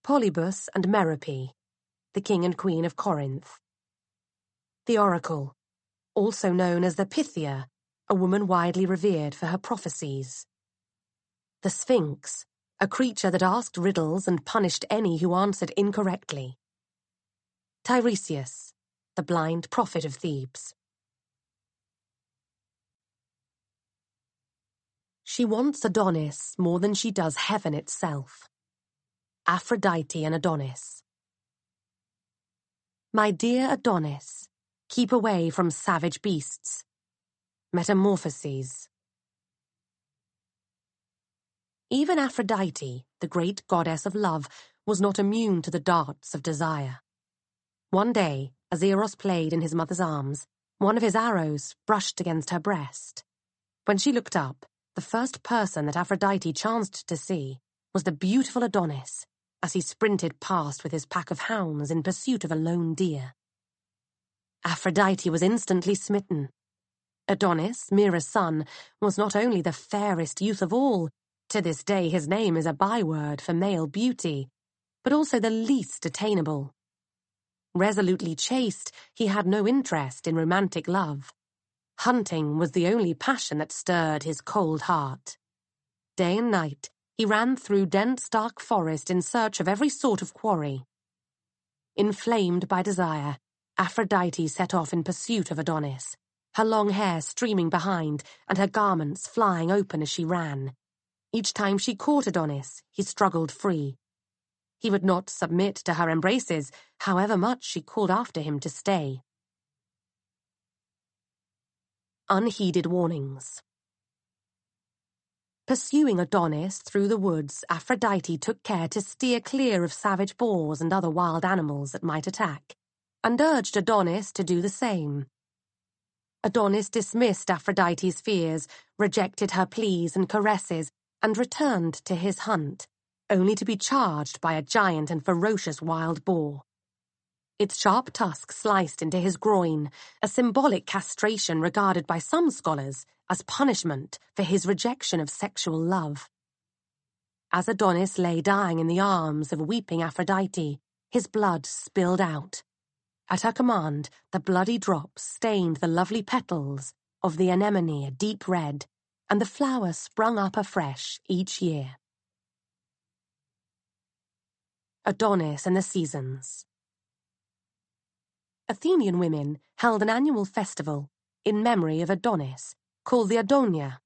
Polybus and Merope, the king and queen of Corinth. The Oracle, also known as the Pythia, a woman widely revered for her prophecies. The Sphinx, a creature that asked riddles and punished any who answered incorrectly. Tiresias, the blind prophet of Thebes. She wants Adonis more than she does heaven itself. Aphrodite and Adonis. My dear Adonis, keep away from savage beasts. Metamorphoses. Even Aphrodite, the great goddess of love, was not immune to the darts of desire. One day, as Eros played in his mother's arms, one of his arrows brushed against her breast. When she looked up, the first person that Aphrodite chanced to see was the beautiful Adonis, as he sprinted past with his pack of hounds in pursuit of a lone deer. Aphrodite was instantly smitten. Adonis, Myrrha's son, was not only the fairest youth of all, to this day his name is a byword for male beauty, but also the least attainable. Resolutely chaste, he had no interest in romantic love. Hunting was the only passion that stirred his cold heart. Day and night, he ran through dense, dark forest in search of every sort of quarry. Inflamed by desire, Aphrodite set off in pursuit of Adonis, her long hair streaming behind and her garments flying open as she ran. Each time she caught Adonis, he struggled free. He would not submit to her embraces, however much she called after him to stay. Unheeded warnings. Pursuing Adonis through the woods, Aphrodite took care to steer clear of savage boars and other wild animals that might attack, and urged Adonis to do the same. Adonis dismissed Aphrodite's fears, rejected her pleas and caresses, and returned to his hunt only to be charged by a giant and ferocious wild boar. Its sharp tusk sliced into his groin, a symbolic castration regarded by some scholars as punishment for his rejection of sexual love. As Adonis lay dying in the arms of weeping Aphrodite, his blood spilled out. At her command, the bloody drops stained the lovely petals of the anemone a deep red, and the flower sprung up afresh each year. Adonis and the Seasons. Athenian women held an annual festival in memory of Adonis, called the Adonia.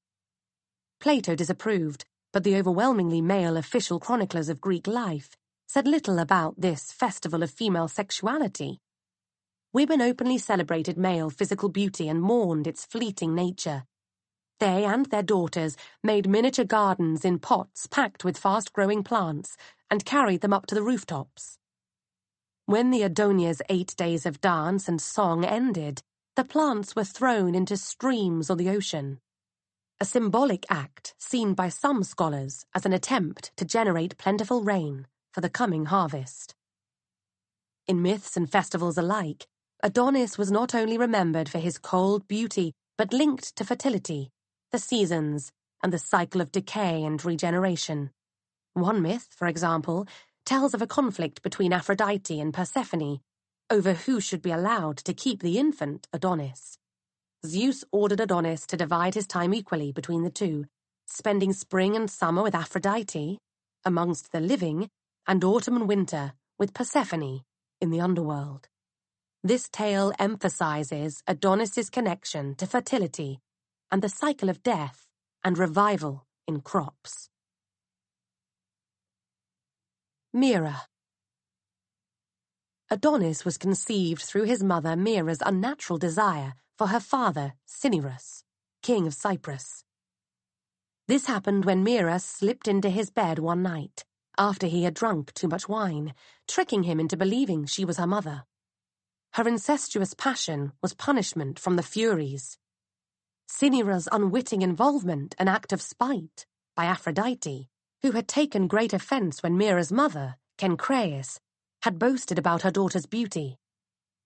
Plato disapproved, but the overwhelmingly male official chroniclers of Greek life said little about this festival of female sexuality. Women openly celebrated male physical beauty and mourned its fleeting nature, they and their daughters made miniature gardens in pots packed with fast-growing plants and carried them up to the rooftops. When the Adonia's eight days of dance and song ended, the plants were thrown into streams or the ocean, a symbolic act seen by some scholars as an attempt to generate plentiful rain for the coming harvest. In myths and festivals alike, Adonis was not only remembered for his cold beauty but linked to fertility the seasons and the cycle of decay and regeneration. One myth, for example, tells of a conflict between Aphrodite and Persephone over who should be allowed to keep the infant Adonis. Zeus ordered Adonis to divide his time equally between the two, spending spring and summer with Aphrodite, amongst the living, and autumn and winter with Persephone in the underworld. This tale emphasizes Adonis's connection to fertility and the cycle of death and revival in crops. Myrrha Adonis was conceived through his mother Myrrha's unnatural desire for her father, Cinyras, king of Cyprus. This happened when Myrrha slipped into his bed one night, after he had drunk too much wine, tricking him into believing she was her mother. Her incestuous passion was punishment from the Furies, Cinyras' unwitting involvement an act of spite by Aphrodite, who had taken great offense when Myrrha's mother, Cenchreis, had boasted about her daughter's beauty.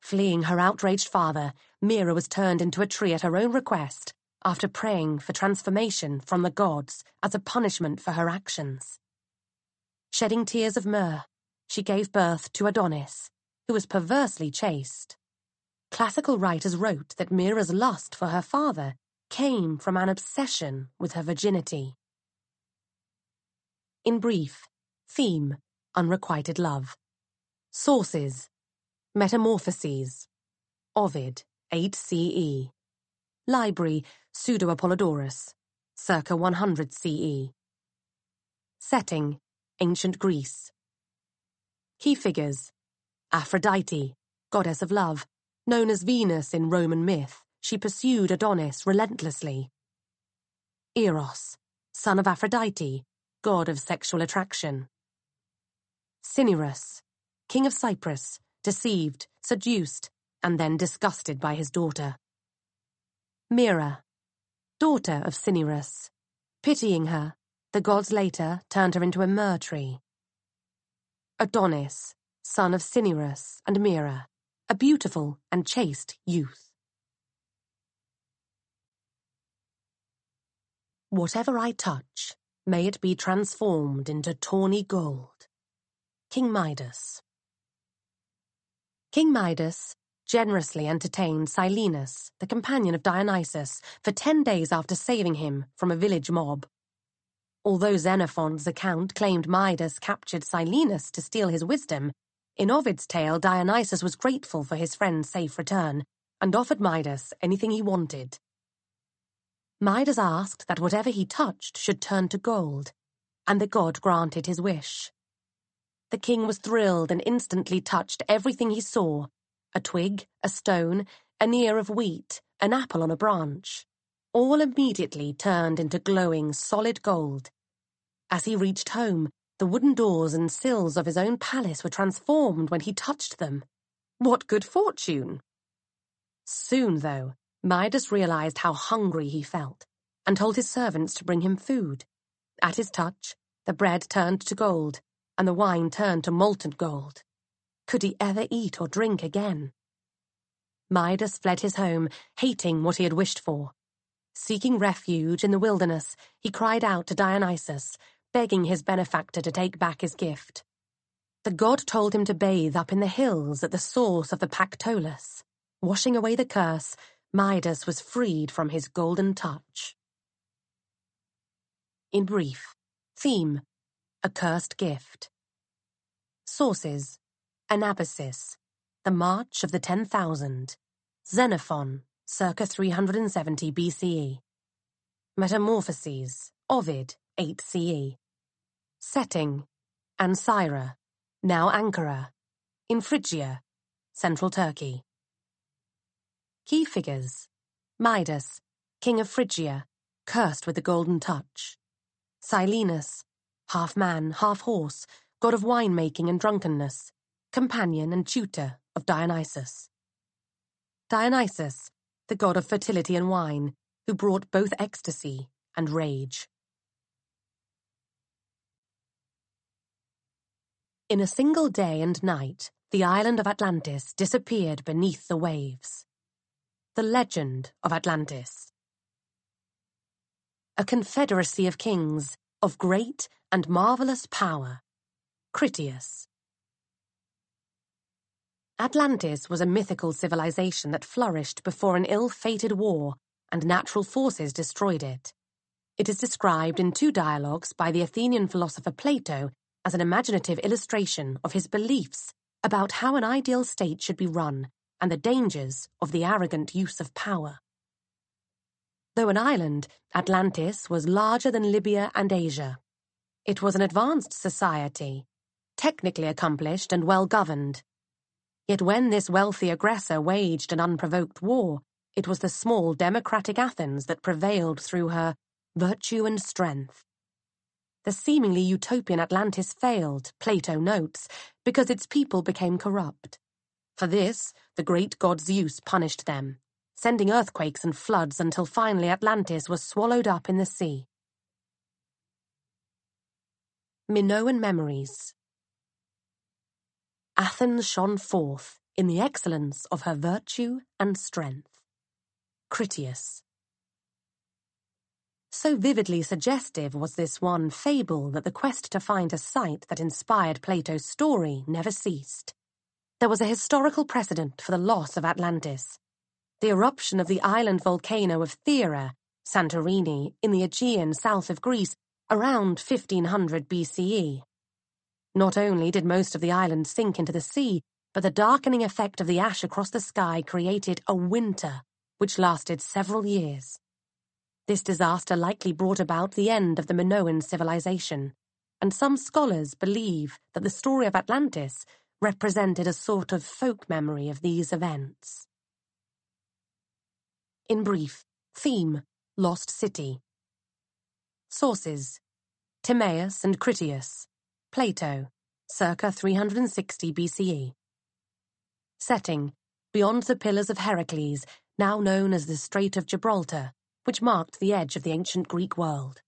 Fleeing her outraged father, Myrrha was turned into a tree at her own request after praying for transformation from the gods as a punishment for her actions. Shedding tears of myrrh, she gave birth to Adonis, who was perversely chaste. Classical writers wrote that Myrrha's lust for her father came from an obsession with her virginity. In brief, theme, unrequited love. Sources, Metamorphoses, Ovid, 8 CE. Library, Pseudo Apollodorus, circa 100 CE. Setting, Ancient Greece. Key figures, Aphrodite, goddess of love, known as Venus in Roman myth she pursued Adonis relentlessly. Eros, son of Aphrodite, god of sexual attraction. Cinyras, king of Cyprus, deceived, seduced, and then disgusted by his daughter. Myrrha, daughter of Cinyras, pitying her, the gods later turned her into a myrrh tree. Adonis, son of Cinyras and Myrrha, a beautiful and chaste youth. Whatever I touch, may it be transformed into tawny gold. King Midas King Midas generously entertained Silenus, the companion of Dionysus, for ten days after saving him from a village mob. Although Xenophon's account claimed Midas captured Silenus to steal his wisdom, in Ovid's tale Dionysus was grateful for his friend's safe return and offered Midas anything he wanted. Midas asked that whatever he touched should turn to gold, and the god granted his wish. The king was thrilled and instantly touched everything he saw, a twig, a stone, an ear of wheat, an apple on a branch. All immediately turned into glowing, solid gold. As he reached home, the wooden doors and sills of his own palace were transformed when he touched them. What good fortune! Soon, though, Midas realized how hungry he felt and told his servants to bring him food. At his touch, the bread turned to gold and the wine turned to molten gold. Could he ever eat or drink again? Midas fled his home, hating what he had wished for. Seeking refuge in the wilderness, he cried out to Dionysus, begging his benefactor to take back his gift. The god told him to bathe up in the hills at the source of the Pactolus, washing away the curse») Midas was freed from his golden touch. In brief, theme, a cursed gift. Sources, Anabasis, the March of the 10,000, Xenophon, circa 370 BCE. Metamorphoses, Ovid, 8 CE. Setting, Ancyra, now Ankara, in Phrygia, central Turkey. Key figures. Midas, king of Phrygia, cursed with the golden touch. Silenus, half-man, half-horse, god of winemaking and drunkenness, companion and tutor of Dionysus. Dionysus, the god of fertility and wine, who brought both ecstasy and rage. In a single day and night, the island of Atlantis disappeared beneath the waves. The Legend of Atlantis A confederacy of kings, of great and marvelous power. Critias Atlantis was a mythical civilization that flourished before an ill-fated war and natural forces destroyed it. It is described in two dialogues by the Athenian philosopher Plato as an imaginative illustration of his beliefs about how an ideal state should be run and the dangers of the arrogant use of power. Though an island, Atlantis was larger than Libya and Asia. It was an advanced society, technically accomplished and well governed. Yet when this wealthy aggressor waged an unprovoked war, it was the small democratic Athens that prevailed through her virtue and strength. The seemingly utopian Atlantis failed, Plato notes, because its people became corrupt. For this, the great god Zeus punished them, sending earthquakes and floods until finally Atlantis was swallowed up in the sea. Minoan Memories Athens shone forth in the excellence of her virtue and strength. Critias. So vividly suggestive was this one fable that the quest to find a site that inspired Plato's story never ceased there was a historical precedent for the loss of Atlantis. The eruption of the island volcano of Thera, Santorini, in the Aegean south of Greece around 1500 BCE. Not only did most of the island sink into the sea, but the darkening effect of the ash across the sky created a winter, which lasted several years. This disaster likely brought about the end of the Minoan civilization, and some scholars believe that the story of Atlantis represented a sort of folk memory of these events. In brief, theme, Lost City. Sources, Timaeus and Critias, Plato, circa 360 BCE. Setting, beyond the pillars of Heracles, now known as the Strait of Gibraltar, which marked the edge of the ancient Greek world.